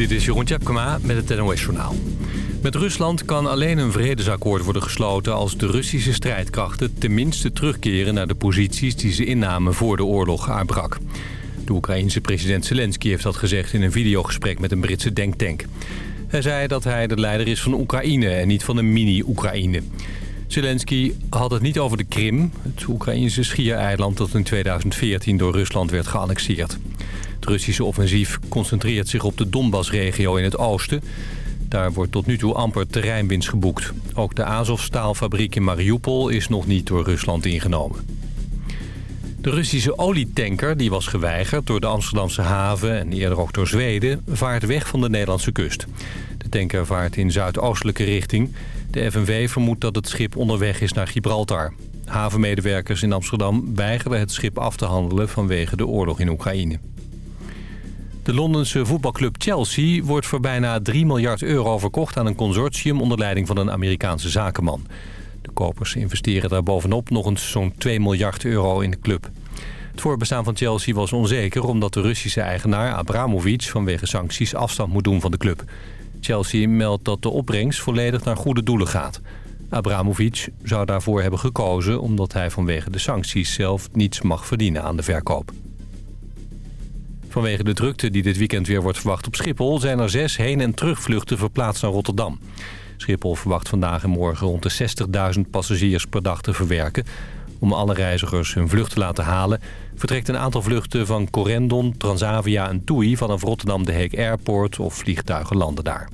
Dit is Jeroen Tjepkema met het NOS Journaal. Met Rusland kan alleen een vredesakkoord worden gesloten... als de Russische strijdkrachten tenminste terugkeren naar de posities... die ze innamen voor de oorlog uitbrak. De Oekraïense president Zelensky heeft dat gezegd in een videogesprek met een Britse denktank. Hij zei dat hij de leider is van Oekraïne en niet van een mini-Oekraïne. Zelensky had het niet over de Krim, het Oekraïnse schiereiland dat in 2014 door Rusland werd geannexeerd. Het Russische offensief concentreert zich op de Donbass-regio in het oosten. Daar wordt tot nu toe amper terreinwinst geboekt. Ook de Azov-staalfabriek in Mariupol is nog niet door Rusland ingenomen. De Russische olietanker, die was geweigerd door de Amsterdamse haven en eerder ook door Zweden, vaart weg van de Nederlandse kust. De tanker vaart in zuidoostelijke richting. De FNV vermoedt dat het schip onderweg is naar Gibraltar. Havenmedewerkers in Amsterdam weigerden het schip af te handelen vanwege de oorlog in Oekraïne. De Londense voetbalclub Chelsea wordt voor bijna 3 miljard euro verkocht aan een consortium onder leiding van een Amerikaanse zakenman. De kopers investeren daar bovenop nog eens zo'n 2 miljard euro in de club. Het voorbestaan van Chelsea was onzeker omdat de Russische eigenaar Abramovic vanwege sancties afstand moet doen van de club. Chelsea meldt dat de opbrengst volledig naar goede doelen gaat. Abramovic zou daarvoor hebben gekozen omdat hij vanwege de sancties zelf niets mag verdienen aan de verkoop. Vanwege de drukte die dit weekend weer wordt verwacht op Schiphol... zijn er zes heen- en terugvluchten verplaatst naar Rotterdam. Schiphol verwacht vandaag en morgen rond de 60.000 passagiers per dag te verwerken. Om alle reizigers hun vlucht te laten halen... vertrekt een aantal vluchten van Corendon, Transavia en TUI... vanaf Rotterdam de Heek Airport of vliegtuigen landen daar.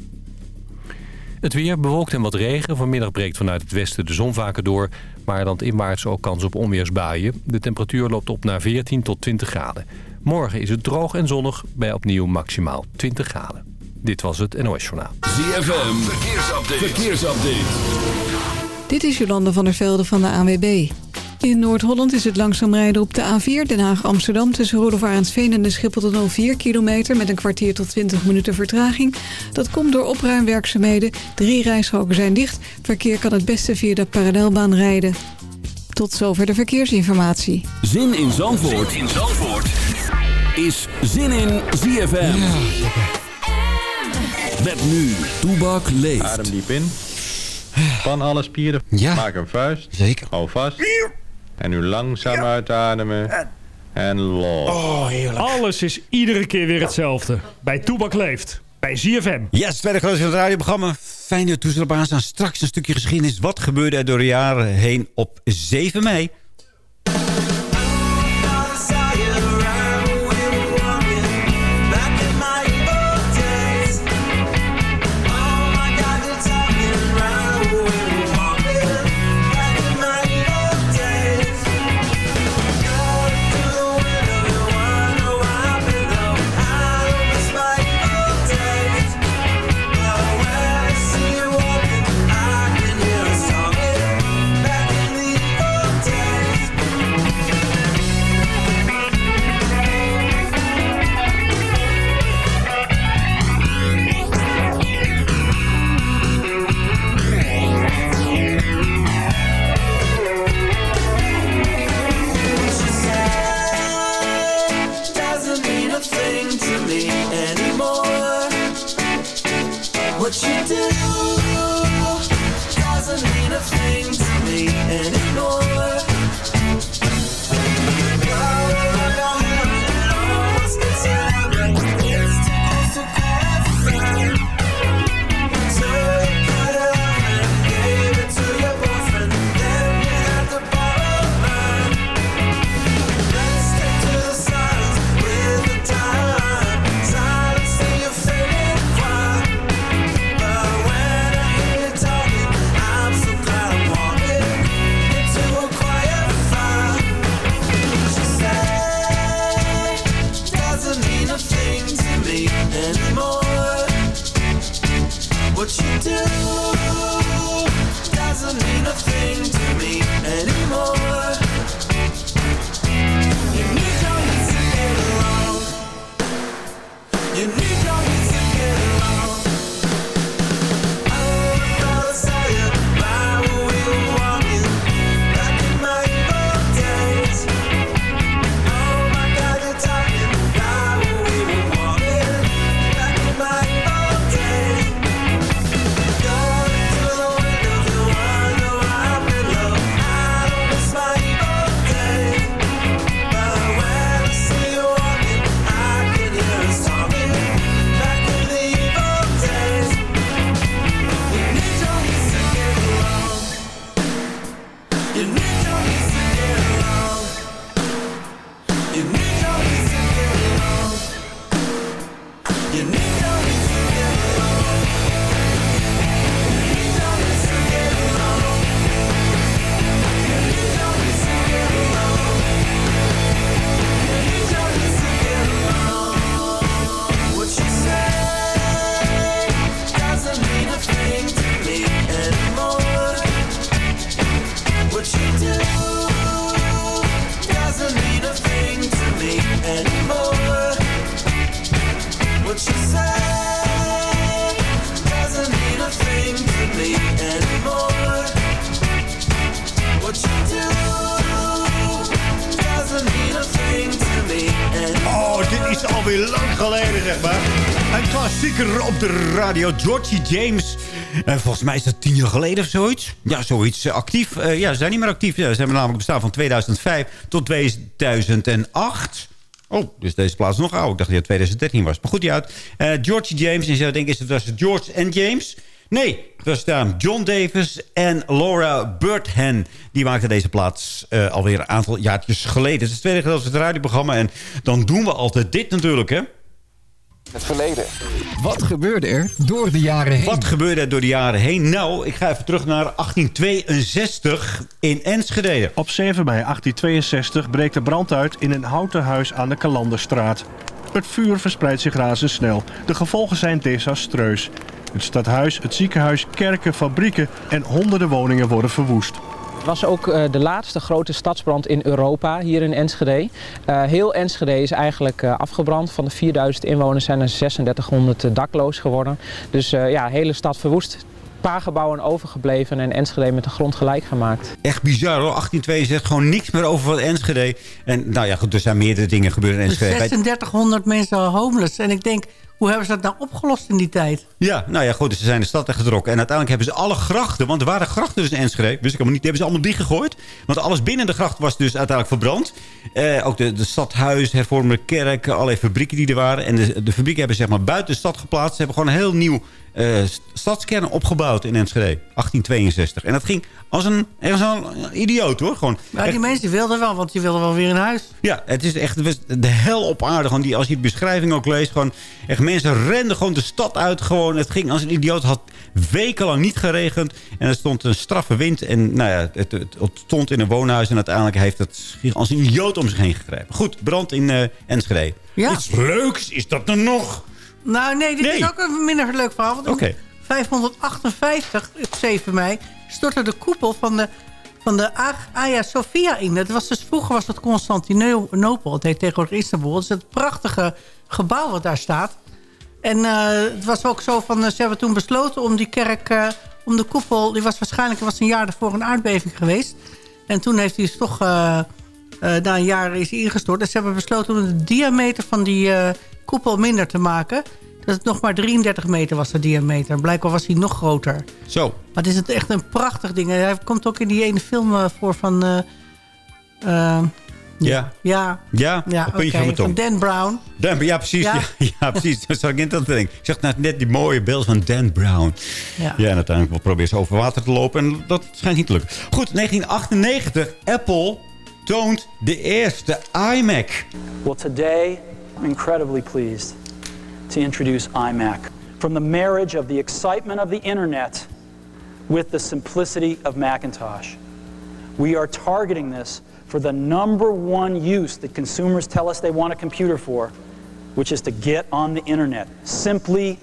Het weer bewolkt en wat regen. Vanmiddag breekt vanuit het westen de zon vaker door. Maar dan inwaarts ook kans op onweersbuien. De temperatuur loopt op naar 14 tot 20 graden. Morgen is het droog en zonnig bij opnieuw maximaal 20 graden. Dit was het NOS Journaal. ZFM, verkeersupdate. verkeersupdate. Dit is Jolande van der Velde van de ANWB. In Noord-Holland is het langzaam rijden op de A4 Den Haag-Amsterdam... tussen Roelof-Arendsveen en de Schiphol tot 04 kilometer... met een kwartier tot 20 minuten vertraging. Dat komt door opruimwerkzaamheden. Drie rijstroken zijn dicht. Verkeer kan het beste via de parallelbaan rijden. Tot zover de verkeersinformatie. Zin in Zandvoort, zin in Zandvoort. Is Zin in ZFM. Ja, Met nu, Toebak leeft. Adem diep in. Span alle spieren. Ja. Maak een vuist. Zeker. Hou vast. En nu langzaam uitademen. En los. Oh, heerlijk. Alles is iedere keer weer hetzelfde. Bij Toebak leeft. Bij ZFM. Yes, tweede grootste van het radioprogramma. Fijne toestel op aanstaan. Straks een stukje geschiedenis. Wat gebeurde er door de jaren heen op 7 mei? What you do doesn't mean a thing to me anymore. Radio. Georgie James. En volgens mij is dat tien jaar geleden of zoiets. Ja, zoiets eh, actief. Eh, ja, ze zijn niet meer actief. Ze hebben namelijk bestaan van 2005 tot 2008. Oh, dus deze plaats nog oud. Ik dacht dat het 2013 was. Maar goed, die uit. Eh, Georgie James. En je zou denken, is het was het George en James? Nee, het was daar John Davis en Laura Burthen. Die maakten deze plaats eh, alweer een aantal jaartjes geleden. Het is het tweede gedeelte van het radioprogramma. En dan doen we altijd dit natuurlijk, hè. Het verleden. Wat gebeurde er door de jaren heen? Wat gebeurde er door de jaren heen? Nou, ik ga even terug naar 1862 in Enschede. Op 7 mei 1862 breekt de brand uit in een houten huis aan de Kalanderstraat. Het vuur verspreidt zich razendsnel. De gevolgen zijn desastreus. Het stadhuis, het ziekenhuis, kerken, fabrieken en honderden woningen worden verwoest. Het was ook eh, de laatste grote stadsbrand in Europa, hier in Enschede. Eh, heel Enschede is eigenlijk eh, afgebrand. Van de 4000 inwoners zijn er 3600 dakloos geworden. Dus ja, de hele stad verwoest. Een paar gebouwen overgebleven en Enschede met de grond gelijk gemaakt. Echt bizar hoor. 1862, gewoon niks meer over van Enschede. En nou ja, goed, er zijn meerdere dingen gebeurd in Dus Enschede. 3600 mensen homeless. En ik denk, hoe hebben ze dat nou opgelost in die tijd? Ja, nou ja, goed, dus ze zijn de stad getrokken. En uiteindelijk hebben ze alle grachten, want er waren grachten dus in Enschede, wist ik helemaal niet, die hebben ze allemaal dichtgegooid. Want alles binnen de gracht was dus uiteindelijk verbrand. Eh, ook de, de stadhuis, hervormde kerk, allerlei fabrieken die er waren. En de, de fabrieken hebben zeg maar buiten de stad geplaatst. Ze hebben gewoon een heel nieuw eh, stadskern opgebouwd in Enschede. 1862. En dat ging als een, als een idioot hoor. Gewoon Maar die mensen wilden wel, want die wilden wel weer in huis. ja, het is echt de hel op aarde. Gewoon die, als je de beschrijving ook leest. Gewoon, echt mensen renden gewoon de stad uit. Gewoon, het ging als een idioot. Het had wekenlang niet geregend. En er stond een straffe wind. En nou ja, het, het, het stond in een woonhuis. En uiteindelijk heeft het als een idioot om zich heen gegrepen. Goed, brand in eh Enschede. Ja. Iets leuks is dat er nog. Nou nee, dit Nee. is ook een minder leuk verhaal. Oké. 558, op 7 mei, stortte de koepel van de, van de A- Hagia Sophia in. Dat was dus, vroeger was dat Constantinopel. Het heet tegenwoordig Istanbul. Het is het prachtige gebouw wat daar staat. En eh, het was ook zo van, eh, ze hebben toen besloten om die kerk, eh, om de koepel... die was waarschijnlijk was een jaar ervoor een aardbeving geweest. En toen heeft hij dus toch, na een jaar is ingestort. Dus ze hebben besloten om de diameter van die koepel minder te maken. Dat het nog maar 33 meter was, de diameter. Blijkbaar was hij nog groter. Zo. Maar het is het echt een prachtig ding. Hij komt ook in die ene film eh, voor van... eh, eh, Ja. ja, Ja, ja van mijn Van tong. Dan Brown. Dan, ja, precies. Ja, Ja. ja, precies. Dat zag ik net aan het denken. Ik zag net, die mooie beeld van Dan Brown. Ja. Ja, en uiteindelijk probeert ze over water te lopen. En dat schijnt niet te lukken. Goed, 1998. Apple toont de eerste iMac. Well, today, I'm incredibly pleased to introduce iMac. From the marriage of the excitement of the internet with the simplicity of Macintosh. We are targeting this for the number one use that consumers tell us they want a computer for, which is to get on the internet simply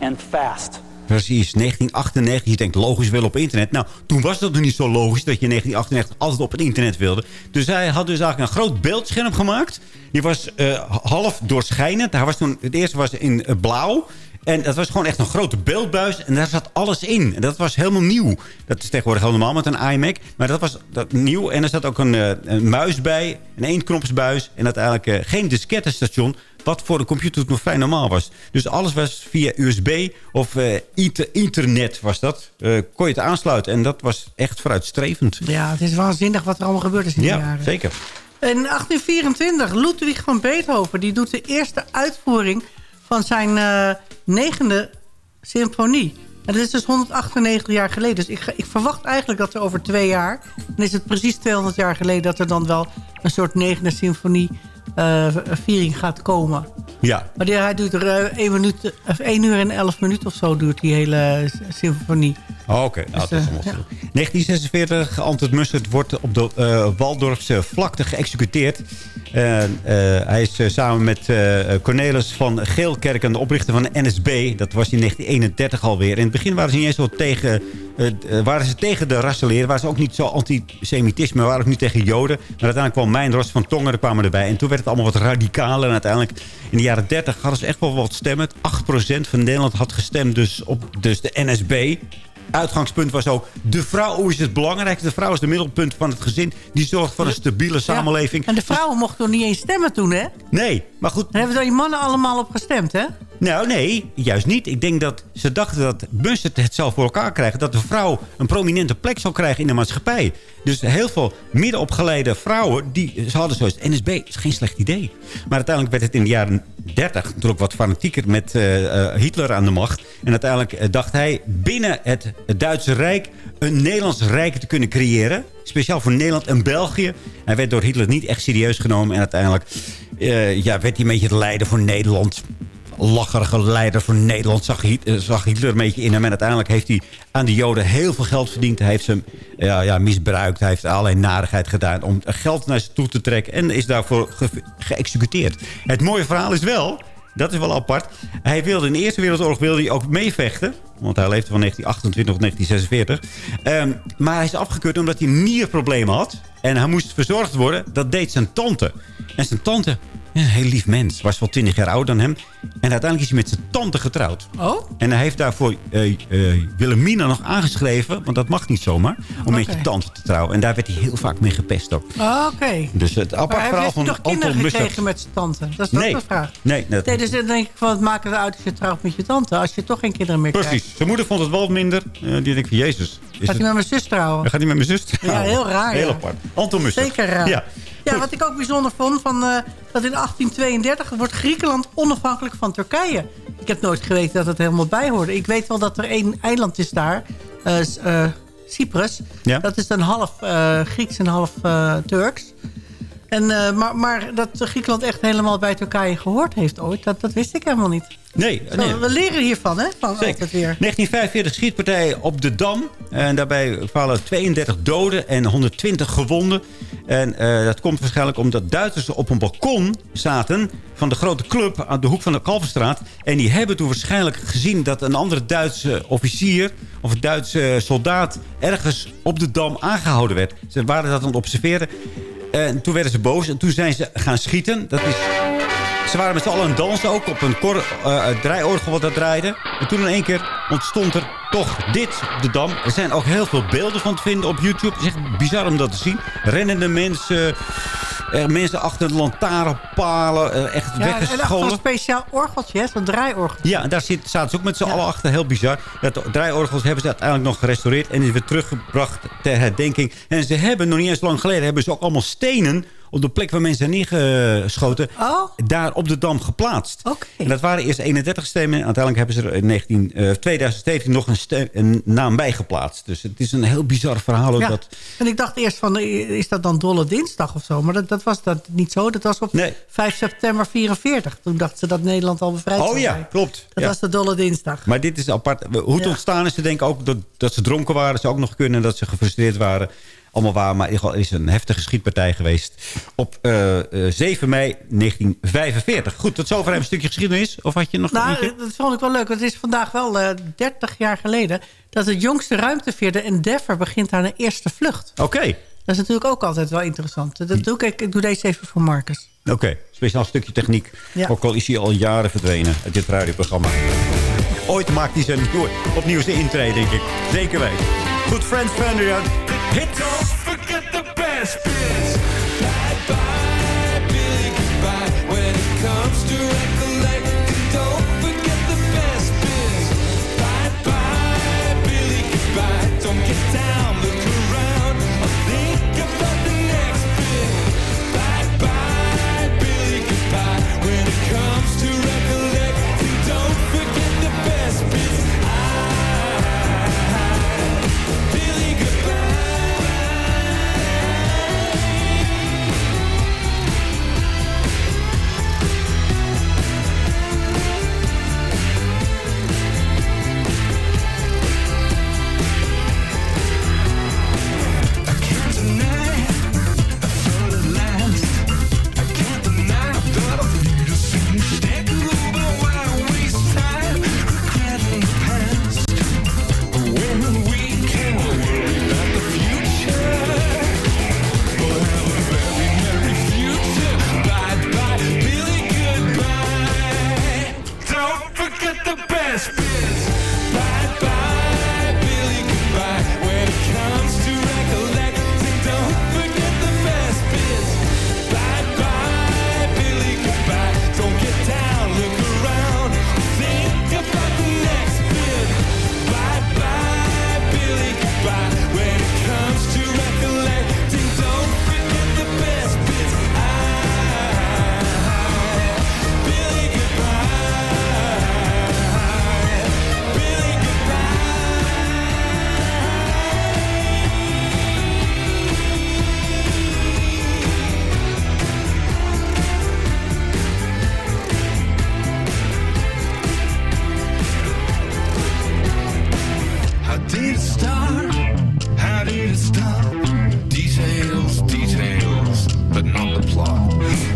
and fast. Precies, 1998. Je denkt logisch wel op internet. Nou, toen was dat nog niet zo logisch dat je in 1998 altijd op het internet wilde. Dus hij had dus eigenlijk een groot beeldscherm gemaakt. Die was eh, half doorschijnend. Hij was toen, het eerste was in eh, blauw. En dat was gewoon echt een grote beeldbuis. En daar zat alles in. En dat was helemaal nieuw. Dat is tegenwoordig helemaal met een iMac. Maar dat was dat, nieuw. En er zat ook een, eh, een muis bij. Een eenknopsbuis. En uiteindelijk eh, geen diskettenstation. Wat voor de computer nog vrij normaal was. Dus alles was via USB of eh, inter- internet was dat. Eh, kon je het aansluiten. En dat was echt vooruitstrevend. Ja, het is waanzinnig wat er allemaal gebeurd is in die Ja, jaren. zeker. In 1824, Ludwig van Beethoven... die doet de eerste uitvoering van zijn eh, negende symfonie. En dat is dus 198 jaar geleden. Dus ik, ik verwacht eigenlijk dat er over twee jaar... dan is het precies 200 jaar geleden... dat er dan wel een soort negende symfonie viering gaat komen. Ja, Maar die, hij duurt er eh, 1, minuut, of 1 uur en 11 minuten of zo... duurt die hele eh, symfonie. Oh, Oké, nou, dat is eh, ja. veel. 1946, Antwoord Mussert wordt op de eh Waldorfse vlakte geëxecuteerd. Eh, hij is eh, samen met eh, Cornelis van Geelkerken, de oprichter van de NSB. Dat was in 1931 alweer. In het begin waren ze niet eens zo tegen, eh, eh, waren ze tegen de rassenleer. Waren ze ook niet zo antisemitisme. Waren ook niet tegen Joden. Maar uiteindelijk kwam Mijn Ros van Tongeren kwamen erbij. En toen werd het allemaal wat radicaler. Uiteindelijk in de jaren 30 hadden ze echt wel wat stemmen. 8% van Nederland had gestemd dus op dus de NSB. Uitgangspunt was ook, de vrouw is het belangrijkste. De vrouw is de middelpunt van het gezin. Die zorgt voor een stabiele samenleving. En de vrouwen mochten nog niet eens stemmen toen, hè? Nee, maar goed. Daar hebben die mannen allemaal op gestemd, hè? Nou, nee, juist niet. Ik denk dat ze dachten dat Mussert het zelf voor elkaar krijgen. Dat de vrouw een prominente plek zou krijgen in de maatschappij. Dus heel veel middenopgeleide vrouwen, die, ze hadden zoiets. NSB is geen slecht idee. Maar uiteindelijk werd het in de jaren 30 natuurlijk wat fanatieker met eh, eh, Hitler aan de macht. En uiteindelijk eh, dacht hij binnen het, het Duitse Rijk een Nederlands Rijk te kunnen creëren. Speciaal voor Nederland en België. Hij werd door Hitler niet echt serieus genomen. En uiteindelijk eh, ja, werd hij een beetje de leider voor Nederland lacherige leider van Nederland zag, Hit- eh, zag Hitler een beetje in hem. En uiteindelijk heeft hij aan de Joden heel veel geld verdiend. Hij heeft ze ja, ja, misbruikt. Hij heeft allerlei narigheid gedaan om geld naar zich toe te trekken. En is daarvoor ge geëxecuteerd. Het mooie verhaal is wel... Dat is wel apart. Hij wilde in de Eerste Wereldoorlog wilde hij ook meevechten. Want hij leefde van 1928 tot 1946. Ehm, maar hij is afgekeurd omdat hij nierproblemen had. En hij moest verzorgd worden. Dat deed zijn tante. En zijn tante, een heel lief mens, was wel 20 jaar ouder dan hem. En uiteindelijk is hij met zijn tante getrouwd. Oh? En hij heeft daarvoor eh, Wilhelmina nog aangeschreven. Want dat mag niet zomaar. Om met je tante te trouwen. En daar werd hij heel vaak mee gepest ook. Oh, Oké. Dus het apart Maar verhaal heeft van hij toch Anton kinderen gekregen met zijn tante? Dat is Nee. de vraag. Nee, dat, Nee, dus dan denk ik van, het maakt het uit als je trouwt met je tante. Als je toch geen kinderen meer krijgt. Precies. Zijn moeder vond het wel minder. Eh, die denkt van, jezus. Is Gaat hij met mijn zus trouwen? Gaat hij met mijn zus trouwen. heel raar, Heel ja. apart. Anton. Zeker raar. Ja. Ja, wat ik ook bijzonder vond, van, dat in 1832 wordt Griekenland onafhankelijk van Turkije. Ik heb nooit geweten dat het helemaal bij hoorde. Ik weet wel dat er één eiland is daar, eh, eh, Cyprus. Ja. Dat is dan half eh, Grieks en half Turks. En, maar, maar dat Griekenland echt helemaal bij Turkije gehoord heeft ooit, dat, dat wist ik helemaal niet. Nee. We leren hiervan, hè? Van Zeker. altijd weer. 1945 schietpartij op de Dam. En daarbij vallen 32 doden en 120 gewonden. En eh, dat komt waarschijnlijk omdat Duitsers op een balkon zaten... van de grote club aan de hoek van de Kalverstraat. En die hebben toen waarschijnlijk gezien dat een andere Duitse officier... of een Duitse soldaat ergens op de Dam aangehouden werd. Ze waren dat aan het observeren. En toen werden ze boos en toen zijn ze gaan schieten. Dat is ze waren met z'n allen aan het dansen ook op een kor, eh, draaiorgel wat dat draaide. En toen in één keer ontstond er toch dit op de Dam. Er zijn ook heel veel beelden van te vinden op YouTube. Het is echt bizar om dat te zien. Rennende mensen, eh, mensen achter de lantaarnpalen, eh, echt Ja, weggescholen. een speciaal orgeltje, hè? Zo'n draaiorgel. Ja, en daar zit, zaten ze ook met z'n allen achter. Heel bizar. Dat draaiorgels hebben ze uiteindelijk nog gerestaureerd. En is weer teruggebracht ter herdenking. En ze hebben, nog niet eens lang geleden... hebben ze ook allemaal stenen op de plek waar mensen zijn neergeschoten... daar op de Dam geplaatst. En dat waren eerst 31 stenen. En uiteindelijk hebben ze er in 19, eh, 2017 nog een, een naam bij geplaatst. Dus het is een heel bizar verhaal. ook Ja. Dat, En ik dacht eerst van, eh, is dat dan Dolle Dinsdag of zo? Maar dat, dat was dat niet zo. Dat was op 5 september 44. Toen dachten ze dat Nederland al bevrijd oh zou ja, zijn. klopt. Dat Ja. was de Dolle Dinsdag. Maar dit is apart. Hoe het Ja. ontstaan is, ze denken ook dat, dat ze dronken waren. Ze ook nog kunnen dat ze gefrustreerd waren. Allemaal waar, maar is een heftige schietpartij geweest. Op eh, eh, 7 mei 1945. Goed, tot zover even een stukje geschiedenis. Of had je nog Nou, dat vond ik wel leuk. Want het is vandaag wel eh 30 jaar geleden... dat het jongste ruimteveer, de Endeavour, begint aan een eerste vlucht. Oké, Dat is natuurlijk ook altijd wel interessant. Dat doe ik, ik doe deze even voor Marcus. oké. Speciaal stukje techniek. Ja. Ook al is hij al jaren verdwenen uit dit radioprogramma. Ooit maakt hij zijn opnieuw zijn intrede, denk ik. Zeker weten. Goed, Friends Ferdinand. Hit! Don't forget the best bits. Bye bye,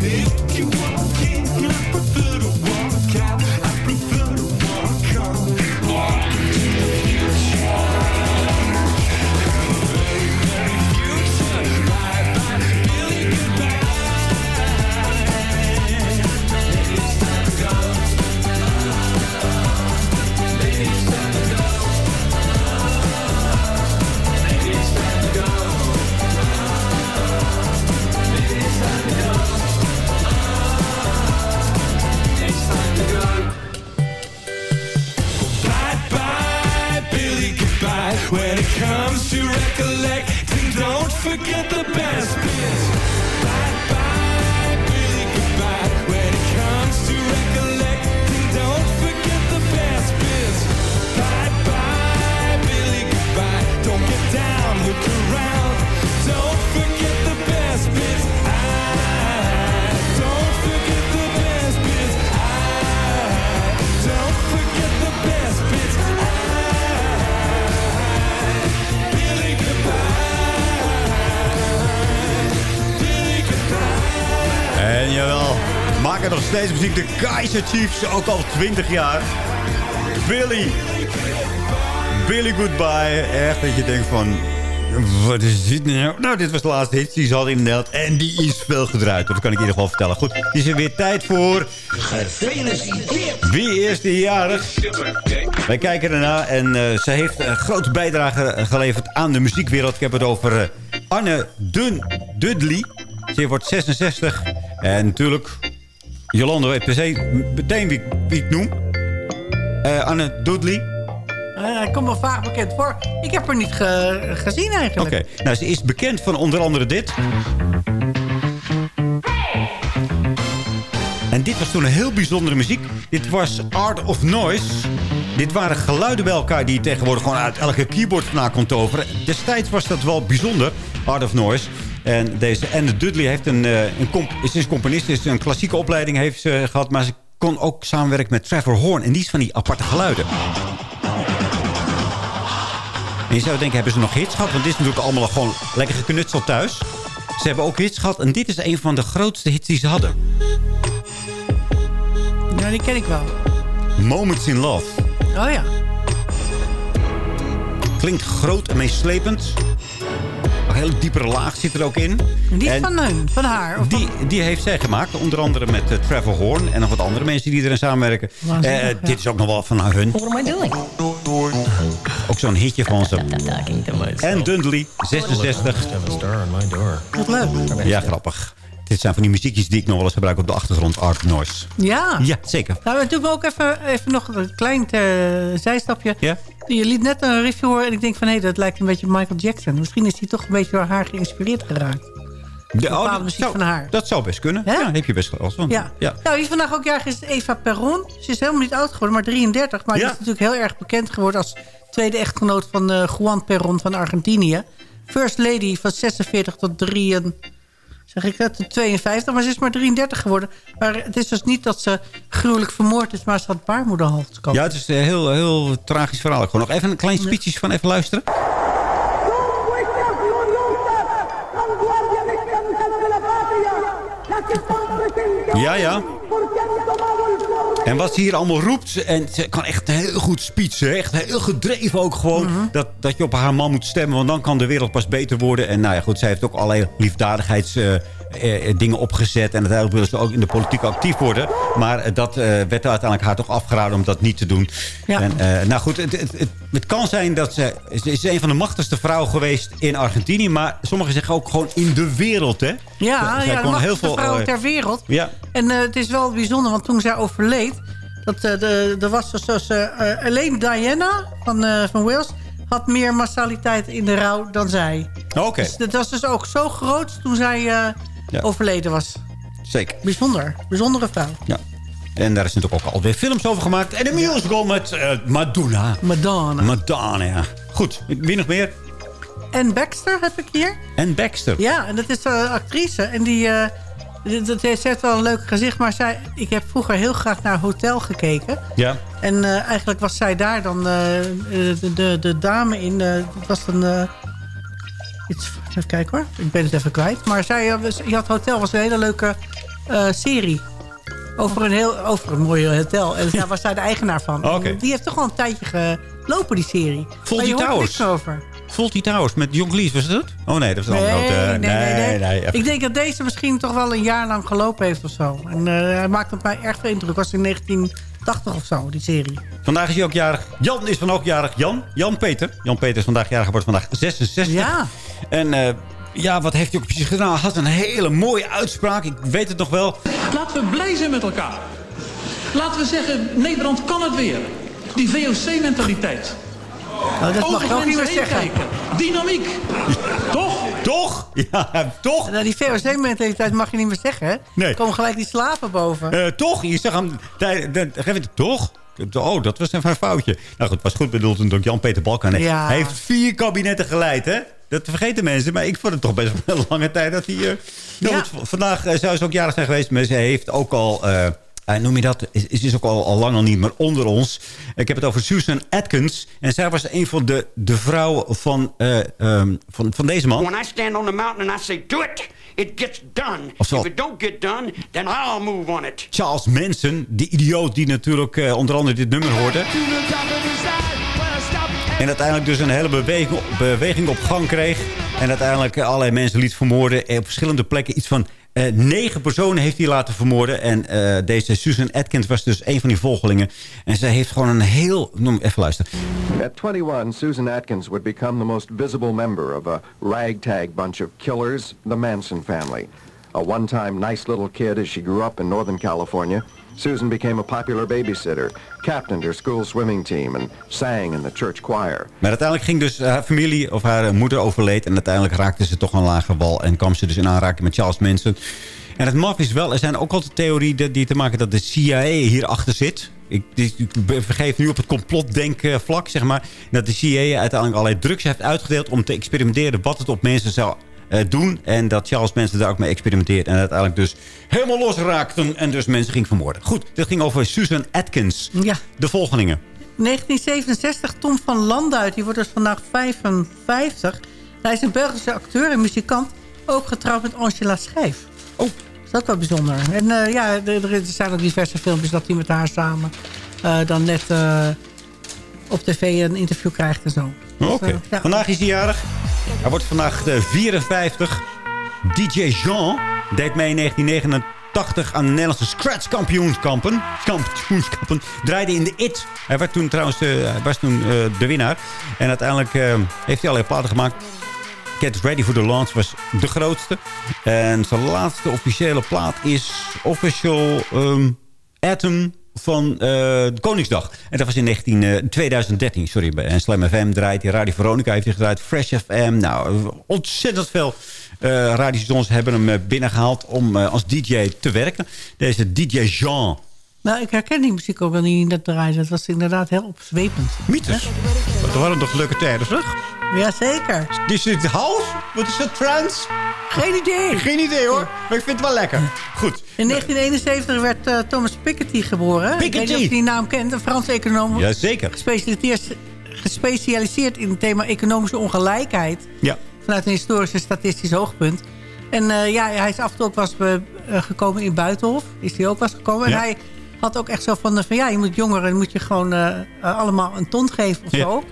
plot. If you walk Kaiser Chiefs, ook al 20 jaar. Billy. Billy Goodbye. Echt dat je denkt van... Wat is dit nou? Nou, dit was de laatste hit die ze hadden in Nederland. En die is veel gedraaid. Dat kan ik in ieder geval vertellen. Goed, het is er weer tijd voor... Gefeliciteerd. Wie is de jarig? Wij kijken ernaar en eh, ze heeft een grote bijdrage geleverd aan de muziekwereld. Ik heb het over eh, Anne Dun Dudley. Ze wordt 66. En natuurlijk, Jolanda weet per se meteen wie, wie ik noem. Eh, Anne Dudley. Eh, Hij komt me vaag bekend voor. Ik heb haar niet ge- gezien eigenlijk. Oké, nou ze is bekend van onder andere dit. En dit was toen een heel bijzondere muziek. Dit was Art of Noise. Dit waren geluiden bij elkaar die je tegenwoordig gewoon uit elke keyboard vandaan kon toveren. Destijds was dat wel bijzonder, Art of Noise. En deze Anne Dudley heeft een, eh, een comp is componist, is een klassieke opleiding heeft ze gehad. Maar ze kon ook samenwerken met Trevor Horn. En die is van die aparte geluiden. En je zou denken, hebben ze nog hits gehad? Want dit is natuurlijk allemaal gewoon lekker geknutseld thuis. Ze hebben ook hits gehad. En dit is een van de grootste hits die ze hadden. Ja, die ken ik wel. Moments in Love. Oh ja. Klinkt groot en meeslepend. Een hele diepere laag zit er ook in. En die is En van hun, van haar. Of die, die heeft zij gemaakt. Onder andere met eh, Trevor Horn. En nog wat andere mensen die erin samenwerken. Eh, ja. Dit is ook nog wel van hun. What am I doing? Ook zo'n hitje van ze. En Dundley, 66. Wat leuk. Ja, grappig. Dit zijn van die muziekjes die ik nog wel eens gebruik op de achtergrond. Art Noise. Ja. Ja, zeker. Nou, we doen ook even, even nog een klein eh, zijstapje. Ja? Je liet net een review horen en ik denk van... hé, dat lijkt een beetje Michael Jackson. Misschien is hij toch een beetje door haar geïnspireerd geraakt. De, Bepaalde dat muziek zou- van haar. Dat zou best kunnen. Ja, heb je best wel van. Ja. ja. Nou, wie vandaag ook jarig is, Eva Perron. Ze is helemaal niet oud geworden, maar 33. Maar Ja. die is natuurlijk heel erg bekend geworden... als tweede echtgenoot van eh, Juan Perron van Argentinië. First Lady van 46 tot 3... Zeg ik dat? Tot 52, maar ze is maar 33 geworden. Maar het is dus niet dat ze gruwelijk vermoord is... maar ze had baarmoederhalskanker. Ja, het is een heel, heel tragisch verhaal. Gewoon nog even een klein speechje van even luisteren. Ja, ja. En wat ze hier allemaal roept, en ze kan echt heel goed speechen. Echt heel gedreven ook gewoon. dat, dat je op haar man moet stemmen, want dan kan de wereld pas beter worden. En nou ja, goed, zij heeft ook allerlei liefdadigheids... eh, dingen opgezet. En uiteindelijk wilde ze ook in de politiek actief worden. Maar eh, dat eh, werd uiteindelijk haar toch afgeraden om dat niet te doen. Ja. En, eh, nou goed, het, het, het, het kan zijn dat ze... Ze is een van de machtigste vrouwen geweest in Argentinië. Maar sommigen zeggen ook gewoon in de wereld, hè? Ja, Zij ja de kon machtigste vrouw eh, ter wereld. Ja, En eh, het is wel bijzonder, want toen zij overleed... Dat, eh, de, er was zoals, eh, alleen Diana van, eh, van Wales... had meer massaliteit in de rouw dan zij. oké. Dus dat was dus ook zo groot toen zij eh, Ja. overleden was. Zeker. Bijzonder. Bijzondere vrouw. Ja. En daar is natuurlijk ook alweer films over gemaakt. En een musical met eh, Madonna. Madonna. Madonna, ja. Goed, wie nog meer? En Baxter heb ik hier. En Baxter. Ja, en dat is een actrice. En die... eh, dat, heeft- wel een leuk gezicht, maar zij, ik heb vroeger heel graag naar Hotel gekeken. Ja. En eh, eigenlijk was zij daar dan eh, eh, de, de, de dame in. eh, het was een. Iets, even kijken hoor, ik ben het even kwijt. Maar zij eh, was, je had Hotel was een hele leuke eh, serie. Over een, heel, over een mooi hotel. En daar was zij de eigenaar van. En Die heeft toch wel een tijdje gelopen, die serie. Er Towers. over. Fawlty Towers met John Cleese, was het? Oh nee, dat is een Nee, andere. nee, nee, nee. Ik denk dat deze misschien toch wel een jaar lang gelopen heeft of zo. En eh, hij maakt op mij erg veel indruk. was in 1980 of zo, die serie. Vandaag is hij ook jarig. Jan is van ook jarig. Jan? Jan Peter. Jan Peter is vandaag jarig, wordt vandaag 66. Ja. En eh, ja, wat heeft hij ook precies gedaan? Hij had een hele mooie uitspraak. Ik weet het nog wel. Laten we blij zijn met elkaar. Laten we zeggen, Nederland kan het weer. Die VOC-mentaliteit. Nou, dat mag je ook niet meer zeggen. heen kijken. Dynamiek. Toch? Toch? Ja, toch? Nou, die VOC-mentaliteit mag je niet meer zeggen, hè? Nee. Er komen gelijk die slaven boven. Eh, toch? Je zag hem... geef het- Toch? Oh, dat was even een foutje. Nou goed, het was goed bedoeld door Jan-Peter Balkan. Ja. Hij heeft vier kabinetten geleid, hè? Dat vergeten mensen. Maar ik vond het toch best wel een lange tijd dat hij... eh, nou Ja. goed, v- vandaag eh, zou ze ook jarig zijn geweest. Maar ze heeft ook al... eh, noem je dat? Is, is ook al, al lang al niet meer onder ons. Ik heb het over Susan Atkins. En zij was een van de, de vrouwen van, eh, ehm, van, van deze man. When I stand on the mountain and I say, do it, it gets done. If it don't get done, then I'll move on it. Charles Manson, die idioot die natuurlijk eh, onder andere dit nummer hoorde. En uiteindelijk dus een hele beweging, beweging op gang kreeg. En uiteindelijk allerlei mensen liet vermoorden. En op verschillende plekken iets van eh, negen personen heeft hij laten vermoorden. En eh, deze Susan Atkins was dus een van die volgelingen. En zij heeft gewoon een heel... Noem, even luisteren. At 21, Susan Atkins would become the most visible member of a ragtag bunch of killers, the Manson family. A one-time nice little kid as she grew up in Northern California, Susan became a popular babysitter, captained her school swimming team, and sang in the church choir. Maar uiteindelijk ging dus haar familie of haar moeder overleed. En uiteindelijk raakte ze toch een lage wal. En kwam ze dus in aanraking met Charles Manson. En het maf is wel, er zijn ook altijd theorieën die- te maken dat de CIA hierachter zit. Ik, vergeef nu op het complotdenken vlak, zeg maar. Dat de CIA uiteindelijk allerlei drugs heeft uitgedeeld om te experimenteren wat het op mensen zou eh, doen. En dat Charles Manson daar ook mee experimenteert. En uiteindelijk dus helemaal losraakten en dus mensen ging vermoorden. Goed, dit ging over Susan Atkins. Ja. De volgelingen. 1967, Tom van Landuit, die wordt dus vandaag 55. Hij is een Belgische acteur en muzikant. Ook getrouwd met Angela Schijf. Oh. Is dat wel bijzonder. En eh, ja, er, er zijn ook diverse filmpjes dat hij met haar samen... eh, dan net eh, op tv een interview krijgt en zo. Oké. Dus, eh, ja. Vandaag is hij jarig. Hij wordt vandaag eh, 54. DJ Jean deed mee in 1989 aan de Nederlandse Scratch kampioenskampen. Kampioenskampen. Draaide in de IT. Hij werd toen trouwens eh, was toen, eh, de winnaar. En uiteindelijk eh, heeft hij allerlei platen gemaakt. Get Ready for the Launch was de grootste. En zijn laatste officiële plaat is Official ehm, Atom van eh, de Koningsdag. En dat was in 19, eh, 2013, sorry. En Slam FM draait. Radio Veronica heeft hij gedraaid. Fresh FM. Nou, ontzettend veel eh radiostations hebben hem eh, binnengehaald om eh, als DJ te werken. Deze DJ Jean. Nou, ik herken die muziek ook wel niet dat draaide. Dat was inderdaad heel opzwepend. Mythes. Dat waren toch leuke tijden, zeg? Jazeker. Is het house? Wat is het trance? Geen idee. Geen idee hoor, maar ik vind het wel lekker. Goed. In 1971 werd eh, Thomas Piketty geboren. Ik weet niet of Piketty. je die naam kent. Een Franse econoom. Jazeker. Gespecialiseerd, gespecialiseerd in het thema economische ongelijkheid. Ja. Vanuit een historisch en statistisch hoogpunt. En eh, ja, hij is af en toe ook be- eh, gekomen in Buitenhof. Is hij ook wel eens gekomen. Ja. En hij had ook echt zo van, van ja, je moet jongeren moet je gewoon allemaal een ton geven of Ja. zo.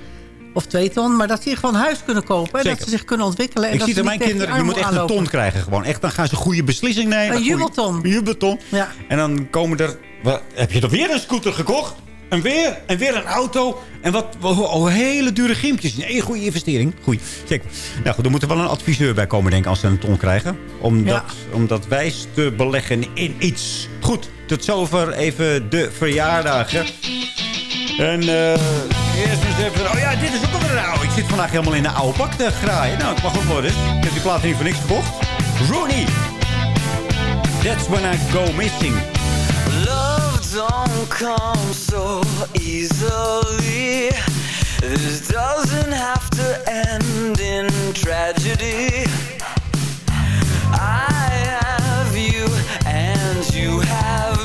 Of twee ton. Maar dat ze gewoon een huis kunnen kopen. En dat ze zich kunnen ontwikkelen. En Ik dat zie dat mijn kinderen, je moet echt een ton krijgen gewoon. Echt, dan gaan ze een goede beslissing nemen. Een jubelton. Een jubelton. Ja. En dan komen er... Wat, heb je toch weer een scooter gekocht? En weer, en weer een auto. En wat, wat oh, hele dure gimpjes. Nee, goede investering. Goeie. Check. Nou goed, er moet er wel een adviseur bij komen, denk ik, als ze een ton krijgen. Om, Ja. dat, om dat wijs te beleggen in iets. Goed, tot zover even de verjaardagen. En eh eerst eens even... Oh ja, dit is ook een oude. Ik zit vandaag helemaal in de oude pak te graaien. Nou, het mag ook worden. Ik heb die plaat niet voor niks gekocht. Rooney. That's when I go missing. Love don't come so easily. This doesn't have to end in tragedy. I have you and you have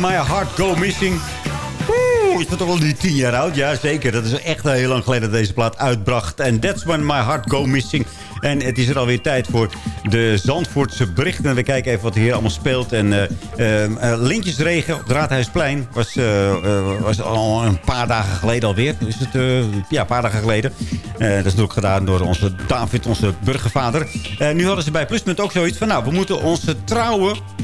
my heart go missing. Oeh, is dat toch wel die tien jaar oud? Ja, zeker. Dat is echt heel lang geleden dat deze plaat uitbracht. En That's when my heart go missing. En het is er alweer tijd voor de Zandvoortse berichten. We kijken even wat hier allemaal speelt. En eh, eh, Lintjesregen op het Raadhuisplein was, was al een paar dagen geleden alweer. Is het, ja, een paar dagen geleden. Dat is natuurlijk gedaan door onze David, onze burgervader. Nu hadden ze bij Pluspunt ook zoiets van... nou, we moeten onze trouwe eh,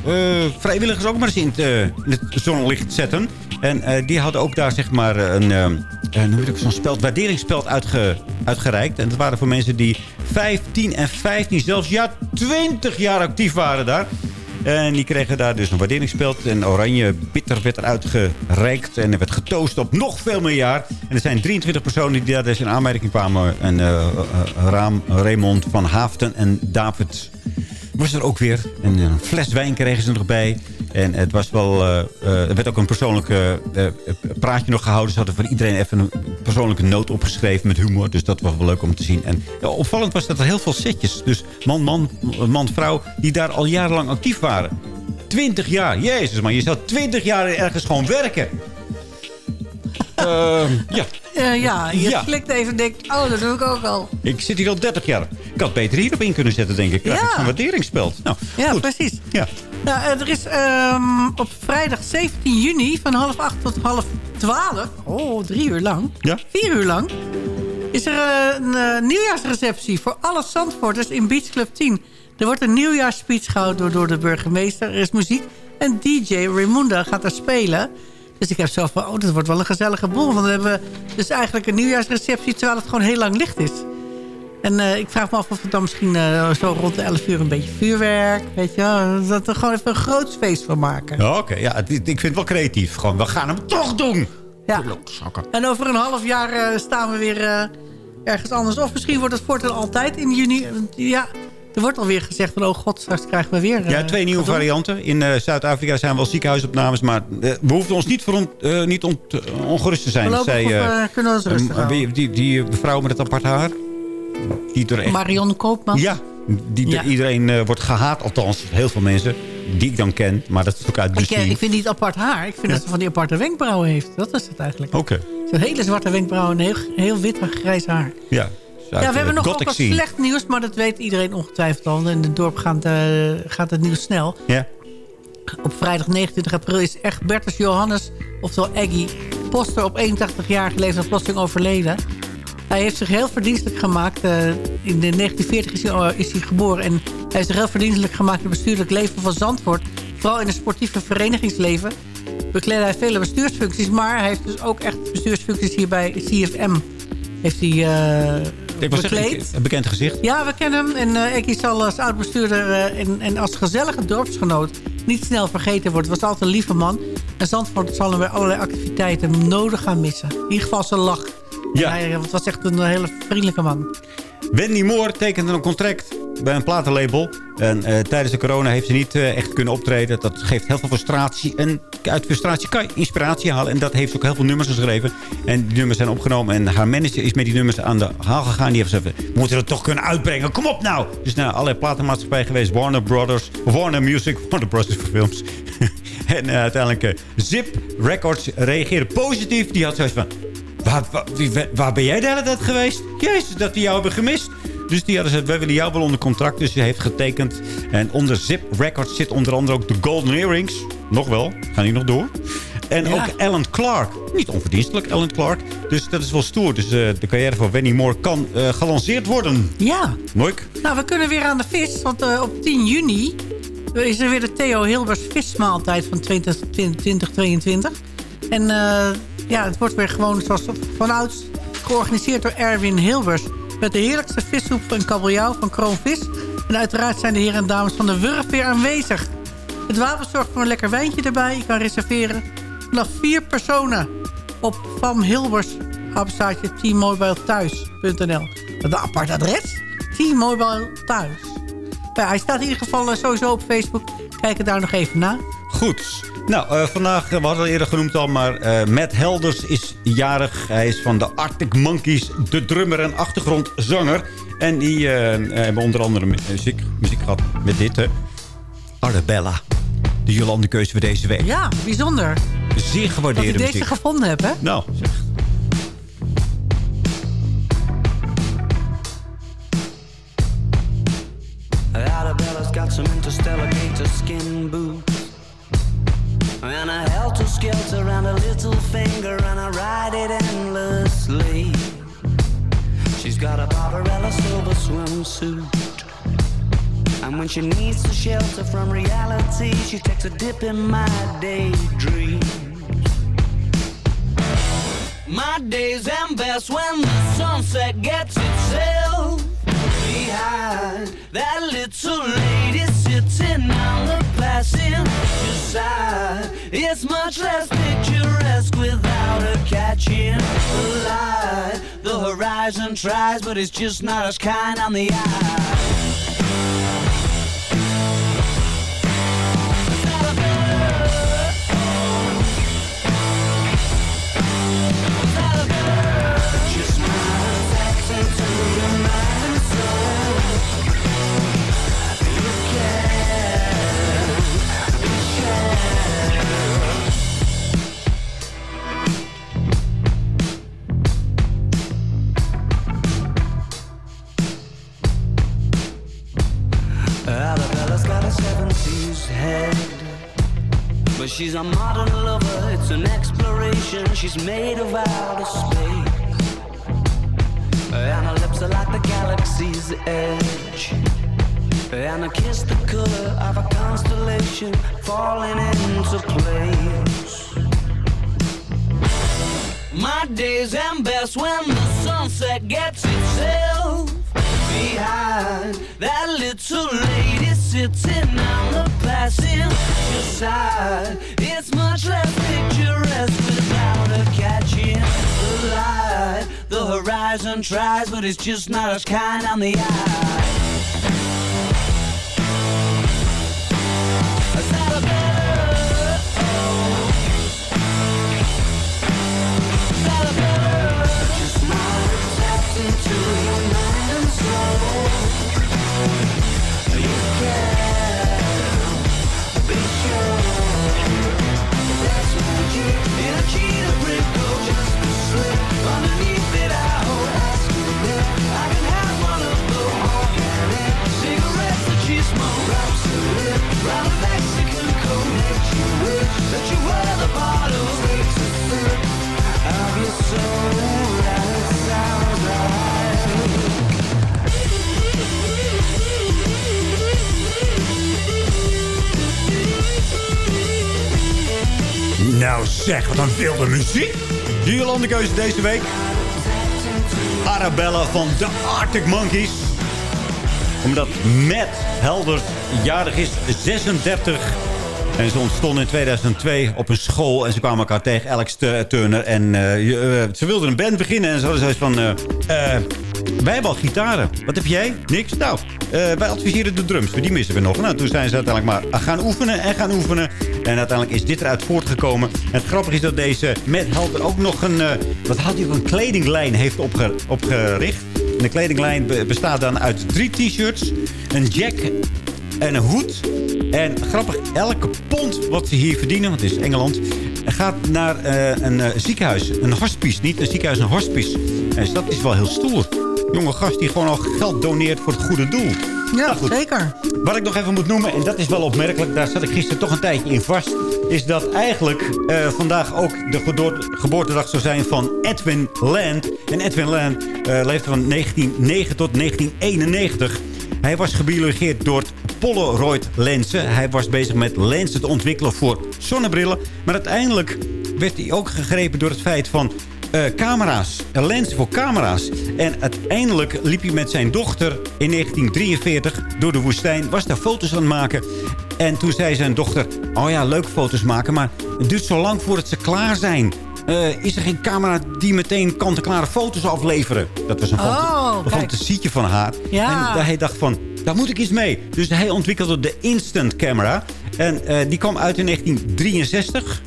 vrijwilligers ook maar eens in het, eh, zonlicht zetten. En eh, die hadden ook daar zeg maar een, eh, een hoe zo'n speld, waarderingsspeld uitge, uitgereikt. En dat waren voor mensen die 15 en 15, zelfs ja 20 jaar actief waren daar. En die kregen daar dus een waarderingsspeld. En oranje bitter werd er uitgereikt. En er werd getoost op nog veel meer jaar. En er zijn 23 personen die daar dus in aanmerking kwamen. En eh, eh, Raam, Raymond van Haften en David was er ook weer. En een fles wijn kregen ze er nog bij. En het was wel... eh, eh, er werd ook een persoonlijk eh, eh, praatje nog gehouden. Ze hadden voor iedereen even een persoonlijke noot opgeschreven met humor. Dus dat was wel leuk om te zien. En ja, opvallend was dat er heel veel setjes. Dus man, man, man, vrouw, die daar al jarenlang actief waren. 20 jaar, jezus man, je zou 20 jaar ergens gewoon werken. Ehm, ja, Eh, ja, je Ja. klikt even en denkt, oh, dat doe ik ook al. ik zit hier al 30 jaar. Ik had beter hierop in kunnen zetten, denk ik. Krijg ik Ja. zo'n waarderingsspeld. Nou, Ja, goed. precies. Ja. Nou, eh, er is ehm, op vrijdag 17 juni van half acht tot half twaalf... Oh, drie uur lang. Ja. Vier uur lang. Is er eh, een eh, nieuwjaarsreceptie voor alle Zandvoorters in Beach Club 10. Er wordt een nieuwjaarsspeech gehouden door, door de burgemeester. Er is muziek en DJ Raymunda gaat daar spelen. Dus ik heb zo van, oh, dat wordt wel een gezellige boel. Want we hebben dus eigenlijk een nieuwjaarsreceptie... terwijl het gewoon heel lang licht is. En eh, ik vraag me af of we dan misschien eh, zo rond de 11 uur een beetje vuurwerk, weet je wel. Dat we er gewoon even een groot feest van maken. Ja, Oké, ja, het- ik vind het wel creatief. Gewoon, we gaan hem toch doen. Ja. En over een half jaar eh, staan we weer ergens anders. Of misschien wordt het voortaan altijd in juni. Ja, er wordt alweer gezegd van, oh god, straks krijgen we weer... Ja, twee nieuwe varianten. In Zuid-Afrika zijn wel ziekenhuisopnames. Maar we hoeven ons niet, veront, eh, niet ongerust te zijn. Eh, kunnen we ons rustig wie- die, die vrouw met het apart haar. Die echt... Marion Koopman. Ja, die Ja. iedereen eh, wordt gehaat. Althans, heel veel mensen die ik dan ken. Maar dat is ook uit Ik, bestuur. eh, ik vind niet apart haar. Ik vind dat ze van die aparte wenkbrauwen heeft. Dat is het eigenlijk. Oké, Zo'n hele zwarte wenkbrauwen en heel, heel wit en grijs haar. ja. Ja, we hebben nog ook Gothic wat slecht nieuws, maar dat weet iedereen ongetwijfeld al. In het dorp gaat, eh, gaat het nieuws snel. Ja. Op vrijdag 29 april is Egbertus Johannes, oftewel Eggy, Poster op 81-jarige leeftijd plotseling overleden. Hij heeft zich heel verdienstelijk gemaakt. eh, in de 1940 is hij, eh, is hij geboren. En hij heeft zich heel verdienstelijk gemaakt in het bestuurlijk leven van Zandvoort. Vooral in het sportieve verenigingsleven. Bekleedde hij vele bestuursfuncties. Maar hij heeft dus ook echt bestuursfuncties hier bij CFM. Heeft hij eh Ik was bekleed. ik- een bekend gezicht. Ja, we kennen hem. En eh Ekkie zal als oud-bestuurder en, en als gezellige dorpsgenoot niet snel vergeten worden. Het was altijd een lieve man. En Zandvoort zal hem bij allerlei activiteiten nodig gaan missen. In ieder geval zijn lach. Ja. Hij eh, het was echt een hele vriendelijke man. Wendy Moore tekende een contract bij een platenlabel. En eh, tijdens de corona heeft ze niet eh, echt kunnen optreden. Dat geeft heel veel frustratie. En uit frustratie kan je inspiratie halen. En dat heeft ze ook heel veel nummers geschreven. En die nummers zijn opgenomen. En haar manager is met die nummers aan de haal gegaan. Die heeft gezegd, we moeten het toch kunnen uitbrengen. Kom op nou! Dus nou, allerlei platenmaatschappijen geweest. Warner Brothers, Warner Music, Warner Brothers voor films. en eh, uiteindelijk eh, Zip Records reageerde positief. Die had zoiets van... Waar, waar, ben jij de hele tijd geweest? Jezus, dat we jou hebben gemist. Dus die hadden gezegd, wij willen jou wel onder contract. Dus ze heeft getekend. En onder Zip Records zit onder andere ook de Golden Earrings. Nog wel, gaan die nog door. En ook Alan Clark. Niet onverdienstelijk, Alan Clark. Dus dat is wel stoer. Dus eh, de carrière van Wendy Moore kan eh, gelanceerd worden. Ja. Mooi. Nou, we kunnen weer aan de vis. Want eh, op 10 juni is er weer de Theo Hilbers vismaaltijd van 20, 2022. En eh, ja, het wordt weer gewoon zoals vanouds georganiseerd door Erwin Hilbers. Met de heerlijkste vissoep en kabeljauw van Kroonvis. En uiteraard zijn de heren en dames van de Wurf weer aanwezig. Het wapen zorgt voor een lekker wijntje erbij. Je kan reserveren vanaf vier personen op Van Hilbers teammobilethuis.nl. Dat is een apart adres. Teammobile Thuis. Ja, hij staat in ieder geval eh, sowieso op Facebook. Kijk er daar nog even na. Goed. Nou, eh, vandaag, eh, we hadden het eerder genoemd al, maar eh, Matt Helders is jarig. Hij is van de Arctic Monkeys, de drummer en achtergrondzanger. En die eh, hebben onder andere muziek, muziek gehad met dit, hè. Arabella. De Jolande keuze voor deze week. Ja, bijzonder. Zeer Dat gewaardeerde je deze muziek. gevonden hebt, hè? Nou, zeg. Arabella's got some interstellar gator skin boots And a helter-skelter and a little finger And I ride it endlessly. She's got a Barbarella silver swimsuit. And when she needs to shelter from reality She takes a dip in my daydream. My days end best when the sunset gets itself behind that little lady sitting on the passenger side. It's much less picturesque without her catching the light. The horizon tries, but it's just not as kind on the eye. Best when the sunset gets itself behind that little lady sitting on the passenger side. It's much less picturesque without her catching the light. The horizon tries, but it's just not as kind on the eye. Nou zeg, wat een wilde muziek. Jolande keuze deze week. Arabella van de Arctic Monkeys. Omdat Matt Helder jarig is, 36. En ze ontstonden in 2002 op een school. En ze kwamen elkaar tegen, Alex Tu- Turner. En eh, eh, ze wilden een band beginnen. En ze hadden zoiets van... eh, wij hebben al gitaren. Wat heb jij? Niks? Nou, wij adviseren de drums. Die missen we nog. Nou, toen zijn ze uiteindelijk maar gaan oefenen en gaan oefenen. En uiteindelijk is dit eruit voortgekomen. En het grappige is dat deze Matt Helder ook nog een... wat had hij een kledinglijn heeft opge- opgericht. En de kledinglijn be- bestaat dan uit drie t-shirts, een jack en een hoed. En grappig, elke pond wat ze hier verdienen, want het is Engeland... gaat naar eh, een eh, ziekenhuis, een hospice. Niet een ziekenhuis, een hospice. En dat is wel heel stoer. Jonge gast die gewoon al geld doneert voor het goede doel. Ja, zeker. Wat ik nog even moet noemen, en dat is wel opmerkelijk... daar zat ik gisteren toch een tijdje in vast... is dat eigenlijk eh, vandaag ook de geboortedag zou zijn van Edwin Land. En Edwin Land leefde van 1909 tot 1991. Hij was gebiologeerd door Polaroid-lenzen. Hij was bezig met lenzen te ontwikkelen voor zonnebrillen. Maar uiteindelijk werd hij ook gegrepen door het feit van... eh, camera's, een lens voor camera's. En uiteindelijk liep hij met zijn dochter in 1943 door de woestijn. Was daar foto's aan het maken. En toen zei zijn dochter, oh ja, leuk foto's maken. Maar het duurt zo lang voordat ze klaar zijn. Eh, is er geen camera die meteen kant-en-klare foto's afleveren? Dat was een, fant- Oh, een fantasietje van haar. Ja. En hij dacht van, daar moet ik iets mee. Dus hij ontwikkelde de Instant Camera. En eh, die kwam uit in 1963.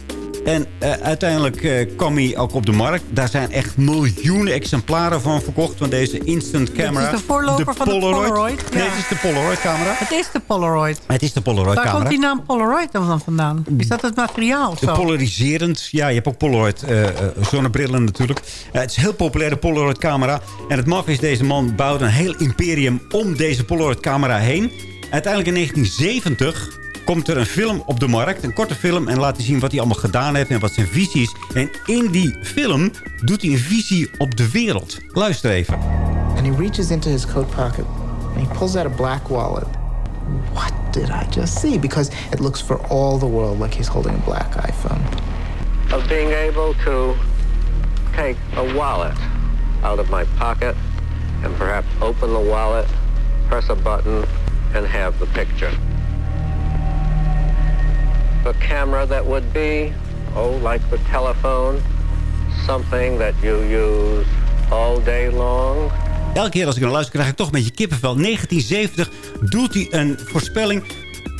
En eh, uiteindelijk eh, kwam hij ook op de markt. Daar zijn echt miljoenen exemplaren van verkocht. Van deze Instant Camera. Dit is de voorloper van de Polaroid. Nee, het is de Polaroid camera. Het is de Polaroid. Het is de Polaroid Waar camera. komt die naam Polaroid dan vandaan? Is dat het materiaal of De zo? polariserend. Ja, je hebt ook Polaroid eh, zonnebrillen natuurlijk. Het is een heel populaire Polaroid camera. En het maf is, deze man bouwde een heel imperium om deze Polaroid camera heen. Uiteindelijk in 1970 komt er een film op de markt. Een korte film. En laat hij zien wat hij allemaal gedaan heeft en wat zijn visie is. En in die film doet hij een visie op de wereld. Luister even. And he reaches into his coat pocket and he pulls out a black wallet. What did I just see? Because it looks for all the world like he's holding a black iPhone. of being able to take a wallet out of my pocket and perhaps open the wallet, press a button, and have the picture. A camera that would be, oh, like the telephone, something that you use all day long. Elke keer als ik naar luister krijg ik toch een beetje kippenvel. 1970 doet hij een voorspelling.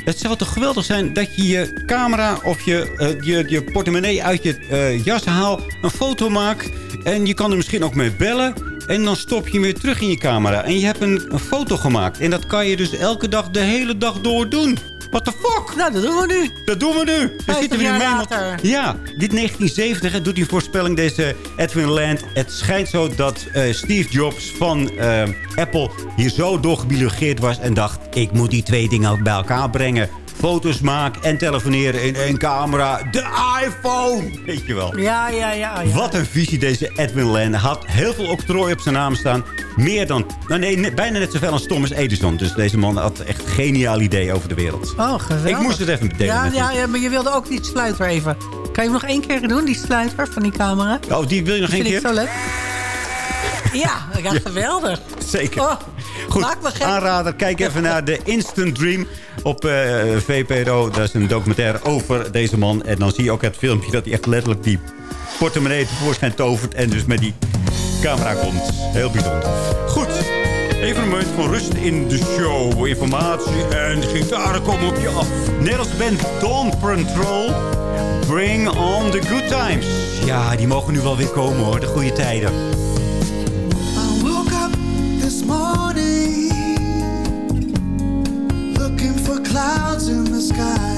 Het zou toch geweldig zijn dat je je camera of je, eh, je, je portemonnee uit je eh, jas haalt. Een foto maakt. En je kan er misschien ook mee bellen. En dan stop je hem weer terug in je camera. En je hebt een, een foto gemaakt. En dat kan je dus elke dag de hele dag door doen. What the fuck? Nou, dat doen we nu. Dat doen we nu. Dan 50 zitten we hier jaar mee. want-. Ja, dit 1970 hè, doet die voorspelling, deze Edwin Land. Het schijnt zo dat eh, Steve Jobs van eh, Apple hier zo door gebiologeerd was... en dacht, ik moet die twee dingen bij elkaar brengen foto's maak en telefoneren in één camera. De iPhone! Weet je wel. Ja, ja, ja. ja. Wat een visie deze Edwin Land. Had heel veel octrooi op zijn naam staan. Meer dan, nou nee, bijna net zoveel als Thomas Edison. Dus deze man had echt een geniaal idee over de wereld. Oh, geweldig. Ik moest het even delen Ja, ja, maar je wilde ook die sluiter even. Kan je hem nog één keer doen, die sluiter van die camera? Oh, die wil je nog één vind keer? ik zo leuk. Ja, ja, geweldig. Zeker. Oh, Goed, maak me gek. aanrader. Kijk even naar de Instant Dream op eh, VPRO. Dat is een documentaire over deze man. En dan zie je ook het filmpje dat hij echt letterlijk die portemonnee tevoorschijn tovert. En dus met die camera komt. Heel bijzonder. Goed. Even een moment van rust in de show. Informatie en gitaren komen op je af. Nederlands band Dawn Patrol. Bring on the good times. Ja, die mogen nu wel weer komen hoor. De goede tijden. In the sky,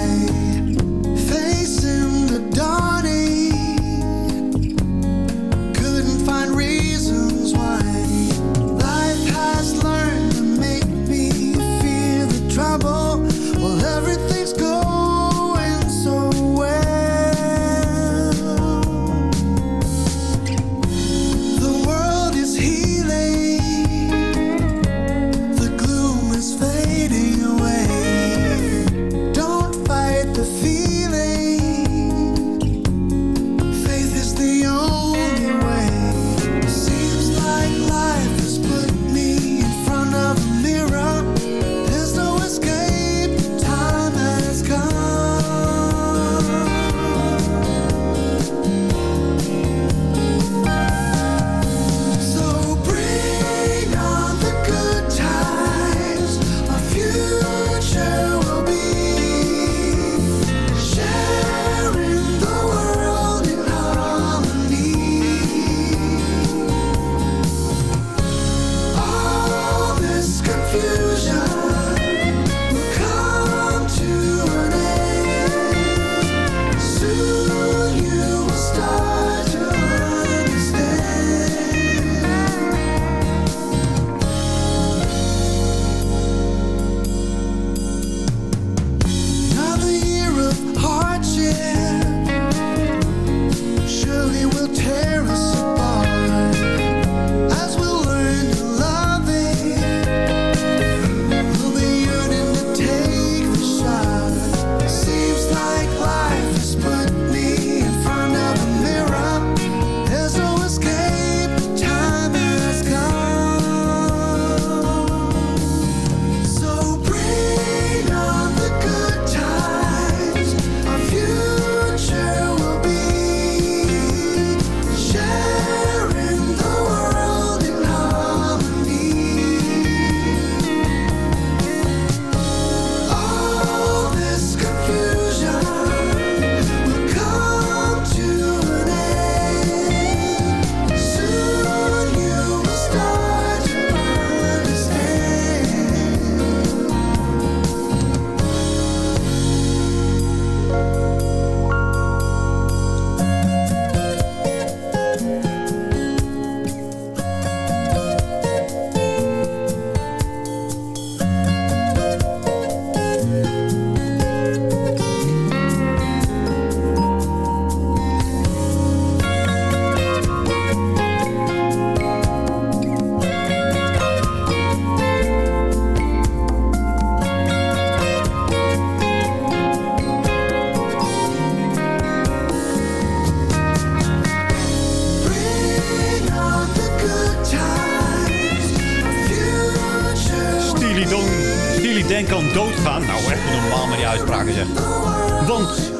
Want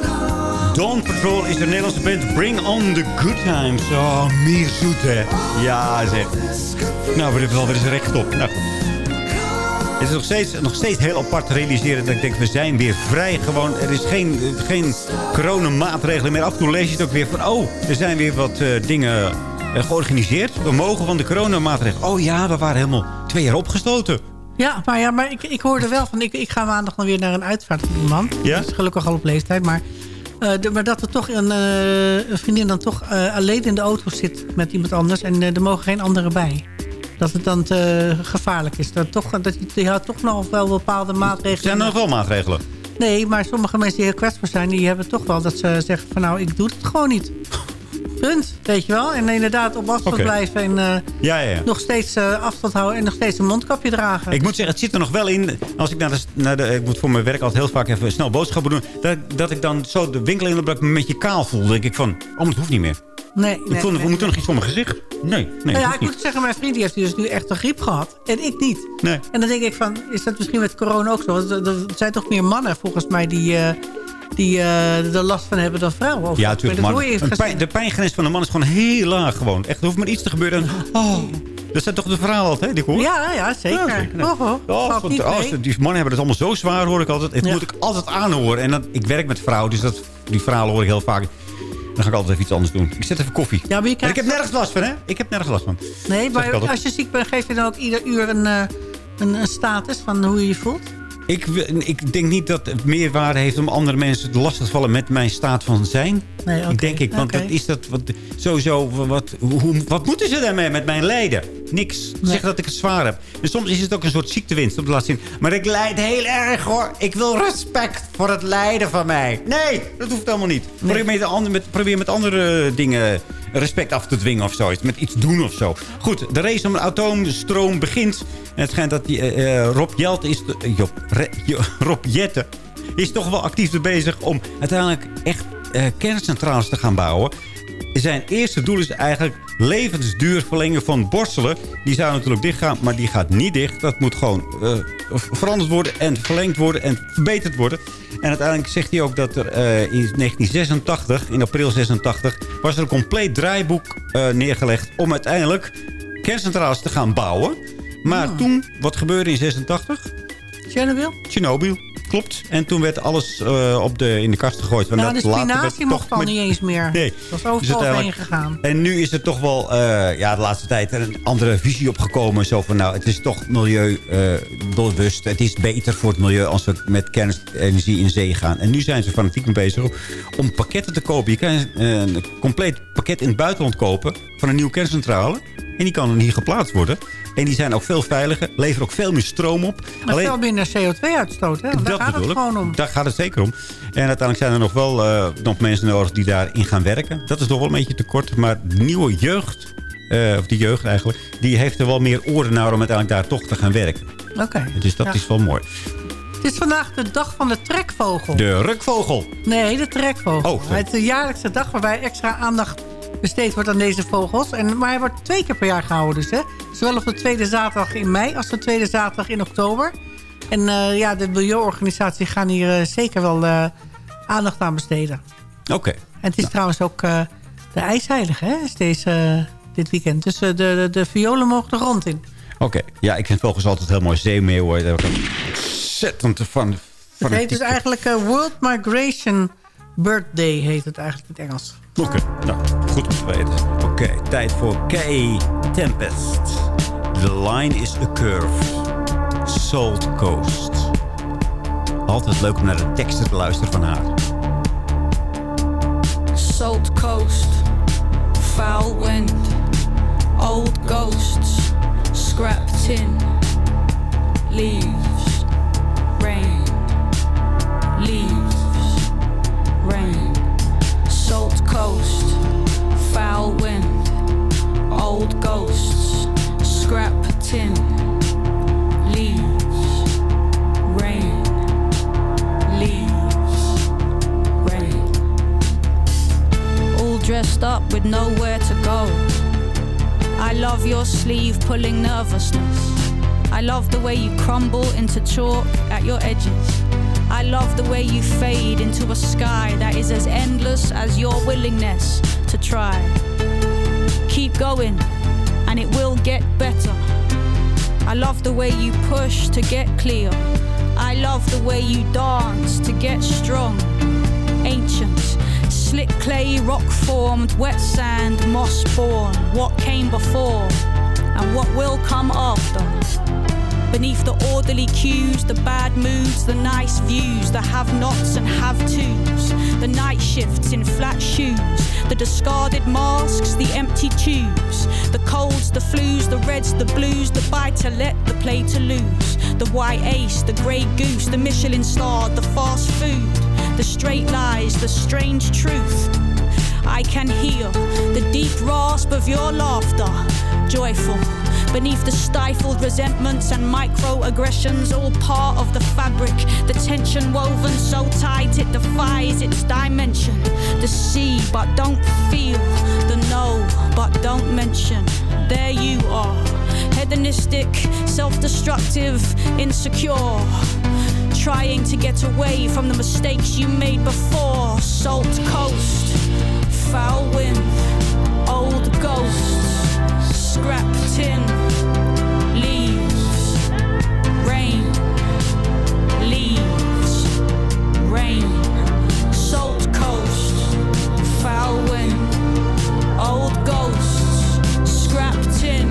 Dawn Patrol is de Nederlandse band Bring on the Good Times. Oh, meer zoet hè. Ja zeg. Nou, we hebben wel weer eens recht op. Nou. Het is nog steeds, nog steeds heel apart te realiseren dat ik denk, we zijn weer vrij. Gewoon, er is geen, geen coronamaatregelen meer. Af en toe lees je het ook weer van, oh, er zijn weer wat eh, dingen eh, georganiseerd. We mogen van de coronamaatregelen. Oh ja, we waren helemaal twee jaar opgesloten. Ja, maar, ja, maar ik, ik hoorde wel van... Ik, ik ga maandag dan weer naar een uitvaart van iemand. Ja? Die is gelukkig al op leeftijd. Maar, eh, de- maar dat er toch een, eh, een vriendin dan toch eh, alleen in de auto zit met iemand anders. En er mogen geen anderen bij. Dat het dan te gevaarlijk is. Dat, toch, dat, die houdt toch nog wel bepaalde maatregelen. Zijn er nog wel maatregelen? Nee, maar sommige mensen die heel kwetsbaar zijn... die hebben toch wel dat ze zeggen van nou, ik doe het gewoon niet. Punt, weet je wel. En inderdaad op afstand blijven en eh, Ja, ja, ja. nog steeds eh, afstand houden... en nog steeds een mondkapje dragen. Ik moet zeggen, het zit er nog wel in. Als ik naar de, naar de, ik moet voor mijn werk altijd heel vaak even snel boodschappen doen. Dat, dat ik dan zo de winkel in loop, dat ik me een beetje kaal voel. Denk ik van, oh, het hoeft niet meer. Nee, ik nee, vond, nee, we moeten nog iets voor mijn gezicht. Nee, nee, nou ja, ik moet zeggen, mijn vriend die heeft dus nu echt een griep gehad. En ik niet. Nee. En dan denk ik van, is dat misschien met corona ook zo? Want er er zijn toch meer mannen volgens mij die, eh, die eh, er last van hebben dan vrouwen. Of Ja, Maar natuurlijk. Een pijn- de pijngrens van de man is gewoon heel laag gewoon. Echt, er hoeft maar iets te gebeuren. En, oh, dat zijn toch de verhalen altijd, hè, die ik hoor? Ja, ja, zeker. Ja, zeker. Oh, oh, Oh, want die mannen hebben het allemaal zo zwaar, hoor ik altijd. Het Ja. moet ik altijd aanhoren. En ik werk met vrouwen, dus dat, die verhalen hoor ik heel vaak. Dan ga ik altijd even iets anders doen. Ik zet even koffie. Ja, maar je krijgt ik heb nergens last van, hè? Ik heb nergens last van. Nee, maar als je ziek bent, geef je dan ook ieder uur een, eh, een, een status van hoe je je voelt? Ik, ik denk niet dat het meerwaarde heeft om andere mensen lastig te vallen met mijn staat van zijn. Nee, Ik denk ik, want dat is dat wat, sowieso, wat, hoe, wat moeten ze daarmee met mijn lijden? Niks. Zeg dat ik het zwaar heb. En soms is het ook een soort ziektewinst op de laatste zin. Maar ik lijd heel erg hoor. Ik wil respect voor het lijden van mij. Nee, dat hoeft allemaal niet. Probeer, met, ander- met, probeer met andere dingen respect af te dwingen of zoiets. Met iets doen of zo. Goed, de race om een atoomstroom begint. En het schijnt dat die, eh, eh, Rob Jelte is... eh, Job, Re- Jo- Rob Jette is toch wel actief bezig om uiteindelijk echt eh, kerncentrales te gaan bouwen. Zijn eerste doel is eigenlijk levensduur verlengen van Borselen. Die zou natuurlijk dichtgaan, maar die gaat niet dicht. Dat moet gewoon eh, veranderd worden en verlengd worden en verbeterd worden. En uiteindelijk zegt hij ook dat er eh, in 1986, in april 86... was er een compleet draaiboek eh, neergelegd om uiteindelijk kerncentrales te gaan bouwen. Maar toen, wat gebeurde in 86? Chernobyl? Chernobyl, klopt. En toen werd alles eh, op de, in de kast gegooid. Want Nou, de dat werd spinazie mocht toch al met- niet eens meer. Nee. Dat was Dus overal heen gegaan. En nu is er toch wel, eh, ja, de laatste tijd een andere visie opgekomen. Zo van, nou, het is toch milieubewust. het is beter voor het milieu als we met kernenergie in zee gaan. En nu zijn ze fanatiek mee bezig om pakketten te kopen. Je kan eh, een compleet pakket in het buitenland kopen van een nieuwe kerncentrale. En die kan dan hier geplaatst worden. En die zijn ook veel veiliger, leveren ook veel meer stroom op. Maar veel minder CO2-uitstoot, hè? Daar gaat het gewoon om. Daar gaat het zeker om. En uiteindelijk zijn er nog wel eh, nog mensen nodig die daarin gaan werken. Dat is nog wel een beetje tekort. Maar nieuwe jeugd, eh, of die jeugd eigenlijk... die heeft er wel meer oren naar om uiteindelijk daar toch te gaan werken. Oké. Dus dat Ja. is wel mooi. Het is vandaag de dag van de trekvogel. De rukvogel. Nee, de trekvogel. Oh, het is de jaarlijkse dag waarbij extra aandacht besteed wordt aan deze vogels. En, maar hij wordt twee keer per jaar gehouden dus. Hè? Zowel op de tweede zaterdag in mei als de tweede zaterdag in oktober. En eh, ja, de milieuorganisatie gaan hier eh, zeker wel eh, aandacht aan besteden. Oké. En het is trouwens ook de ijsheilige, hè? Is deze, dit weekend. Dus de, de, de violen mogen de grond in. Oké. Ja, ik vind vogels altijd heel mooi. Zeemeeuwen. Daar ontzettend van. Het heet dus eigenlijk World Migration Birthday, heet het eigenlijk in het Engels. Oké, nou, goed om te. Oké, tijd voor Kay Tempest. The line is a curve. Salt Coast. Altijd leuk om naar de teksten te luisteren van haar. Salt coast, foul wind, old ghosts, scrap tin, leaves, rain, leaves, old ghosts, scrap tin, leaves, rain, leaves, rain all dressed up with nowhere to go. I love your sleeve pulling nervousness. I love the way you crumble into chalk at your edges. I love the way you fade into a sky that is as endless as your willingness to try. Keep going, and it will get better. I love the way you push to get clear. I love the way you dance to get strong. Ancient, slick clay, rock formed, wet sand, moss born. What came before and what will come after. Beneath the orderly cues, the bad moods, the nice views, the have nots and have tos, the night shifts in flat shoes, the discarded masks, the empty tubes, the colds, the flus, the reds, the blues, the buy to let, the play to lose, the white ace, the grey goose, the Michelin star, the fast food, the straight lies, the strange truth. I can hear the deep rasp of your laughter, joyful. Beneath the stifled resentments and microaggressions, all part of the fabric. The tension woven so tight it defies its dimension. The see, but don't feel. The know, but don't mention. There you are. Hedonistic, self destructive, insecure. Trying to get away from the mistakes you made before. Salt coast, foul wind, old ghosts, scrap tin, leaves, rain, leaves, rain, salt coast, foul wind, old ghosts, scrap tin,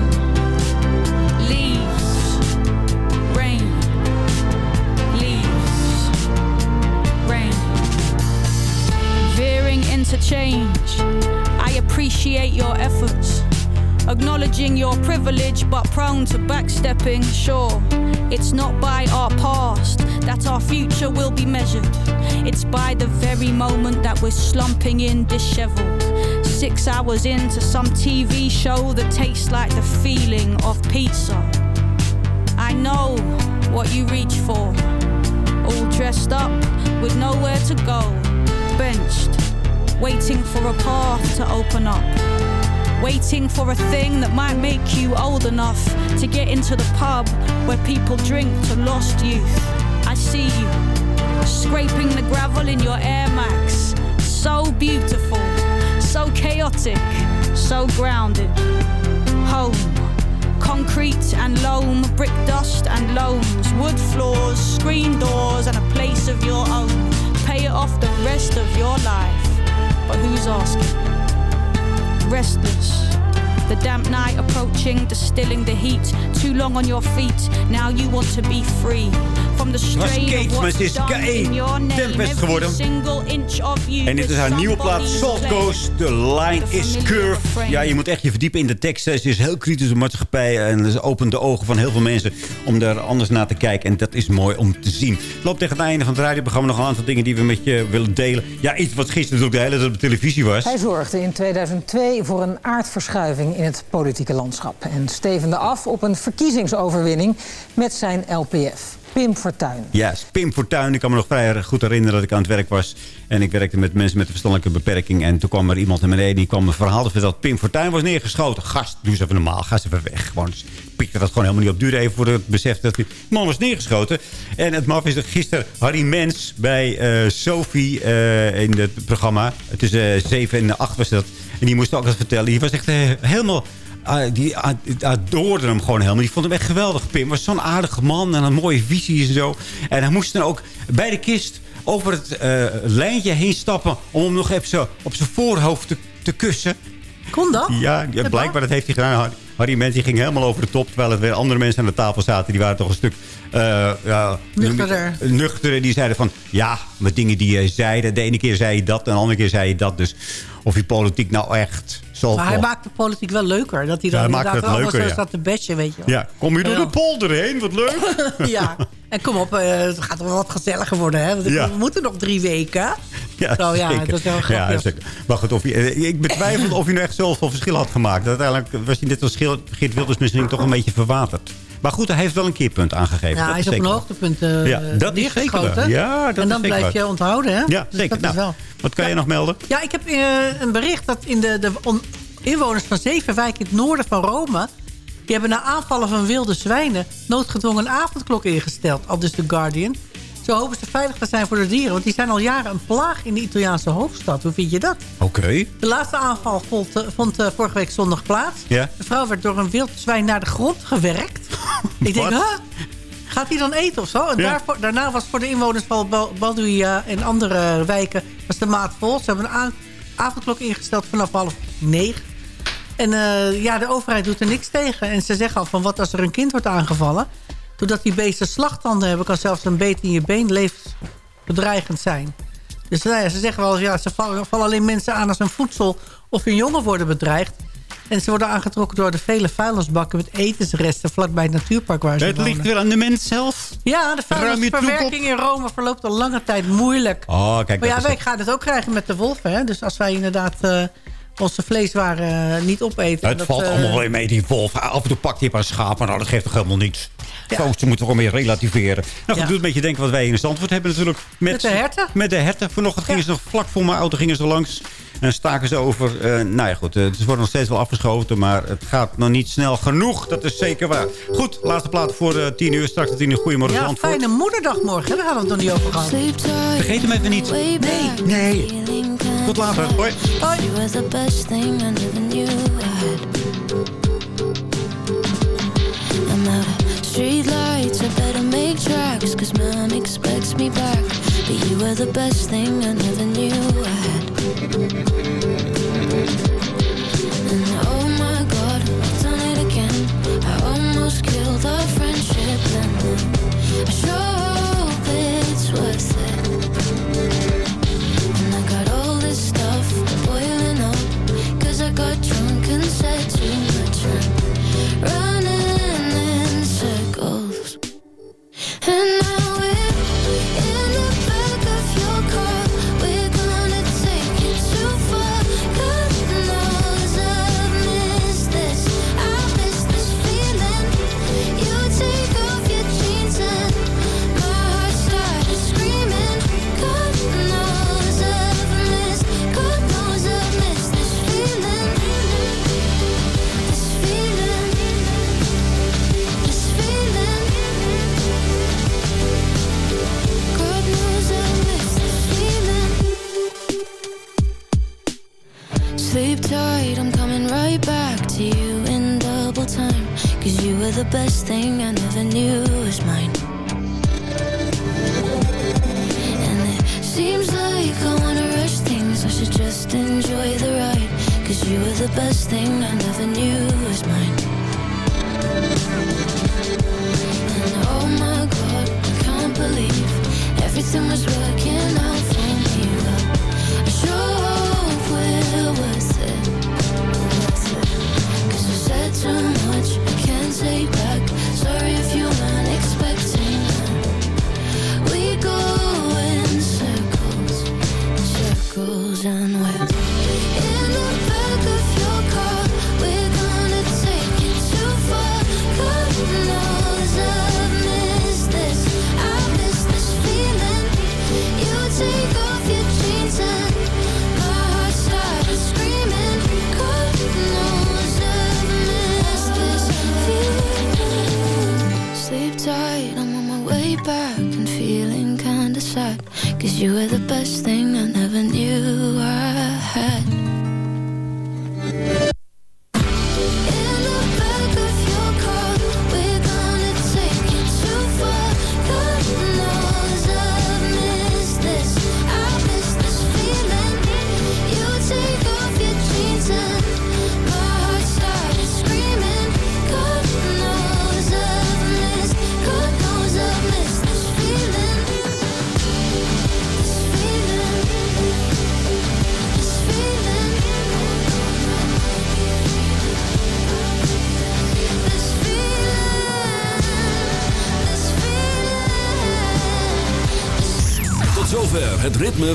leaves, rain, leaves, rain veering into change. I appreciate your efforts, acknowledging your privilege, but prone to backstepping. Sure, it's not by our past that our future will be measured. It's by the very moment that we're slumping in disheveled. Six hours into some TV show that tastes like the feeling of pizza. I know what you reach for, all dressed up with nowhere to go benched, waiting for a path to open up. Waiting for a thing that might make you old enough to get into the pub where people drink to lost youth. I see you, scraping the gravel in your Air Max. So beautiful, so chaotic, so grounded. Home. Concrete and loam, brick dust and loams, wood floors, screen doors, and a place of your own. Pay it off the rest of your life. But who's asking? Restless. The damp night approaching, distilling the heat. Too long on your feet, now you want to be free. From the Het was Kate, maar ze is K.E. name. Tempest geworden. En dit is haar nieuwe plaat, Salt Coast. The line is curved. Ja, je moet echt je verdiepen in de tekst. Ze is heel kritisch op de maatschappij. En ze opent de ogen van heel veel mensen om daar anders naar te kijken. En dat is mooi om te zien. Het loopt tegen het einde van het radioprogramma nog een aantal dingen die we met je willen delen. Ja, iets wat gisteren natuurlijk de hele tijd op de televisie was. Hij zorgde in 2002 voor een aardverschuiving in het politieke landschap... en stevende af op een verkiezingsoverwinning met zijn LPF. Pim Fortuyn. Ja, Pim Fortuyn. Ik kan me nog vrij goed herinneren dat ik aan het werk was. En ik werkte met mensen met een verstandelijke beperking. En toen kwam er iemand naar beneden. Die kwam een verhaal vertellen. Pim Fortuyn was neergeschoten. Gast, doe eens even normaal. Ga eens even weg. Gewoon, dus ik pikte dat gewoon helemaal niet op. Duurde even voor het besef dat die man was neergeschoten. En het maf is dat gisteren Harry Mens bij eh, Sophie eh, in het programma. Tussen uh, 7 en 8 was dat. En die moest ook wat vertellen. Die was echt eh, helemaal... Uh, die adoorde hem gewoon helemaal. Die vond hem echt geweldig, Pim. was zo'n aardige man en een mooie visie en zo. En hij moest dan ook bij de kist over het uh, lijntje heen stappen... om hem nog even op zijn voorhoofd te, te kussen. Kon dat? Ja, ja blijkbaar dat heeft hij gedaan. Harry Mens die ging helemaal over de top... terwijl er weer andere mensen aan de tafel zaten. Die waren toch een stuk... Uh, ja, nuchterder. nuchterder. Die zeiden van... ja, met dingen die je zeiden. De ene keer zei je dat en de andere keer zei je dat. Dus of je politiek nou echt... Zal maar hij maakt de politiek wel leuker. Dat hij dan ja, hij maakt het leuker, ja. staat te bedje, weet je wel. Ja, kom je door de polder heen, wat leuk. ja, en kom op, uh, het gaat wel wat gezelliger worden. Hè? Want ja. We moeten nog drie weken. Ja, Zo, ja zeker. dat is wel grappig. Ja, zeker. Maar goed, of je, ik betwijfel of hij nou echt zoveel verschil had gemaakt. Uiteindelijk was hij net als Geert Wilders misschien toch een beetje verwaterd. Maar goed, hij heeft wel een keerpunt aangegeven. Ja, hij is, is op een hoogtepunt uh, ja, dat is zeker wel. Ja, dat en dan blijf je onthouden, hè? Ja, dus zeker. Dat Nou, is wel. Wat kan ja. je nog melden? Ja, ik heb uh, een bericht dat in de, de on, inwoners van zeven wijken in het noorden van Rome... die hebben na aanvallen van wilde zwijnen... noodgedwongen een avondklok ingesteld, al dus The Guardian. Zo hopen ze veilig te zijn voor de dieren. Want die zijn al jaren een plaag in de Italiaanse hoofdstad. Hoe vind je dat? Oké. Okay. De laatste aanval vond, vond uh, vorige week zondag plaats. Ja. De vrouw werd door een wild zwijn naar de grond gewerkt. ik denk, huh? Gaat hij dan eten of zo? En Ja. daarvoor, daarna was voor de inwoners van Bal- Balduia en andere wijken was de maat vol. Ze hebben een avondklok ingesteld vanaf half negen. En eh, ja, de overheid doet er niks tegen. En ze zeggen al van wat als er een kind wordt aangevallen. Doordat die beesten slagtanden hebben... kan zelfs een beet in je been levensbedreigend zijn. Dus nou ja, ze zeggen wel, ja, ze vallen, vallen alleen mensen aan als hun voedsel of hun jongen worden bedreigd. En ze worden aangetrokken door de vele vuilnisbakken met etensresten vlakbij het natuurpark waar ze Het wonen. ligt weer aan de mens zelf. Ja, de vuilnisverwerking in Rome verloopt al lange tijd moeilijk. Oh, kijk, maar ja, wij gaan het ook krijgen met de wolven. Hè? Dus als wij inderdaad eh, onze vleeswaren eh, niet opeten... Het dat, valt eh, allemaal wel mee, die wolf. Af en toe pakt hij een paar schapen. Nou, dat geeft toch helemaal niets. Zo, ze moeten gewoon meer relativeren. Nou, Ja. doet een beetje denken wat wij in Zandvoort hebben natuurlijk. Met de herten? Met de herten. Vanochtend gingen ze nog vlak voor mijn auto gingen ze langs. En staken ze over. eh, nou ja, goed. eh, ze worden nog steeds wel afgeschoten. Maar het gaat nog niet snel genoeg. Dat is zeker waar. Goed, laatste plaat voor eh, 10 uur. Straks 10 uur. Goedemorgen Ja, Zandvoort. fijne moederdag morgen. Daar we het nog niet over gehad. Vergeet hem even niet. Nee. Nee. Tot later. Hoi. You were the best thing I never knew I had. I'm out of street lights, I better make tracks Cause mom expects me back You were the best thing I never knew I had The best thing I never knew was mine. And it seems like I wanna rush things. I should just enjoy the ride. Cause you were the best thing I never knew was mine. And oh my god, I can't believe Everything was working you were the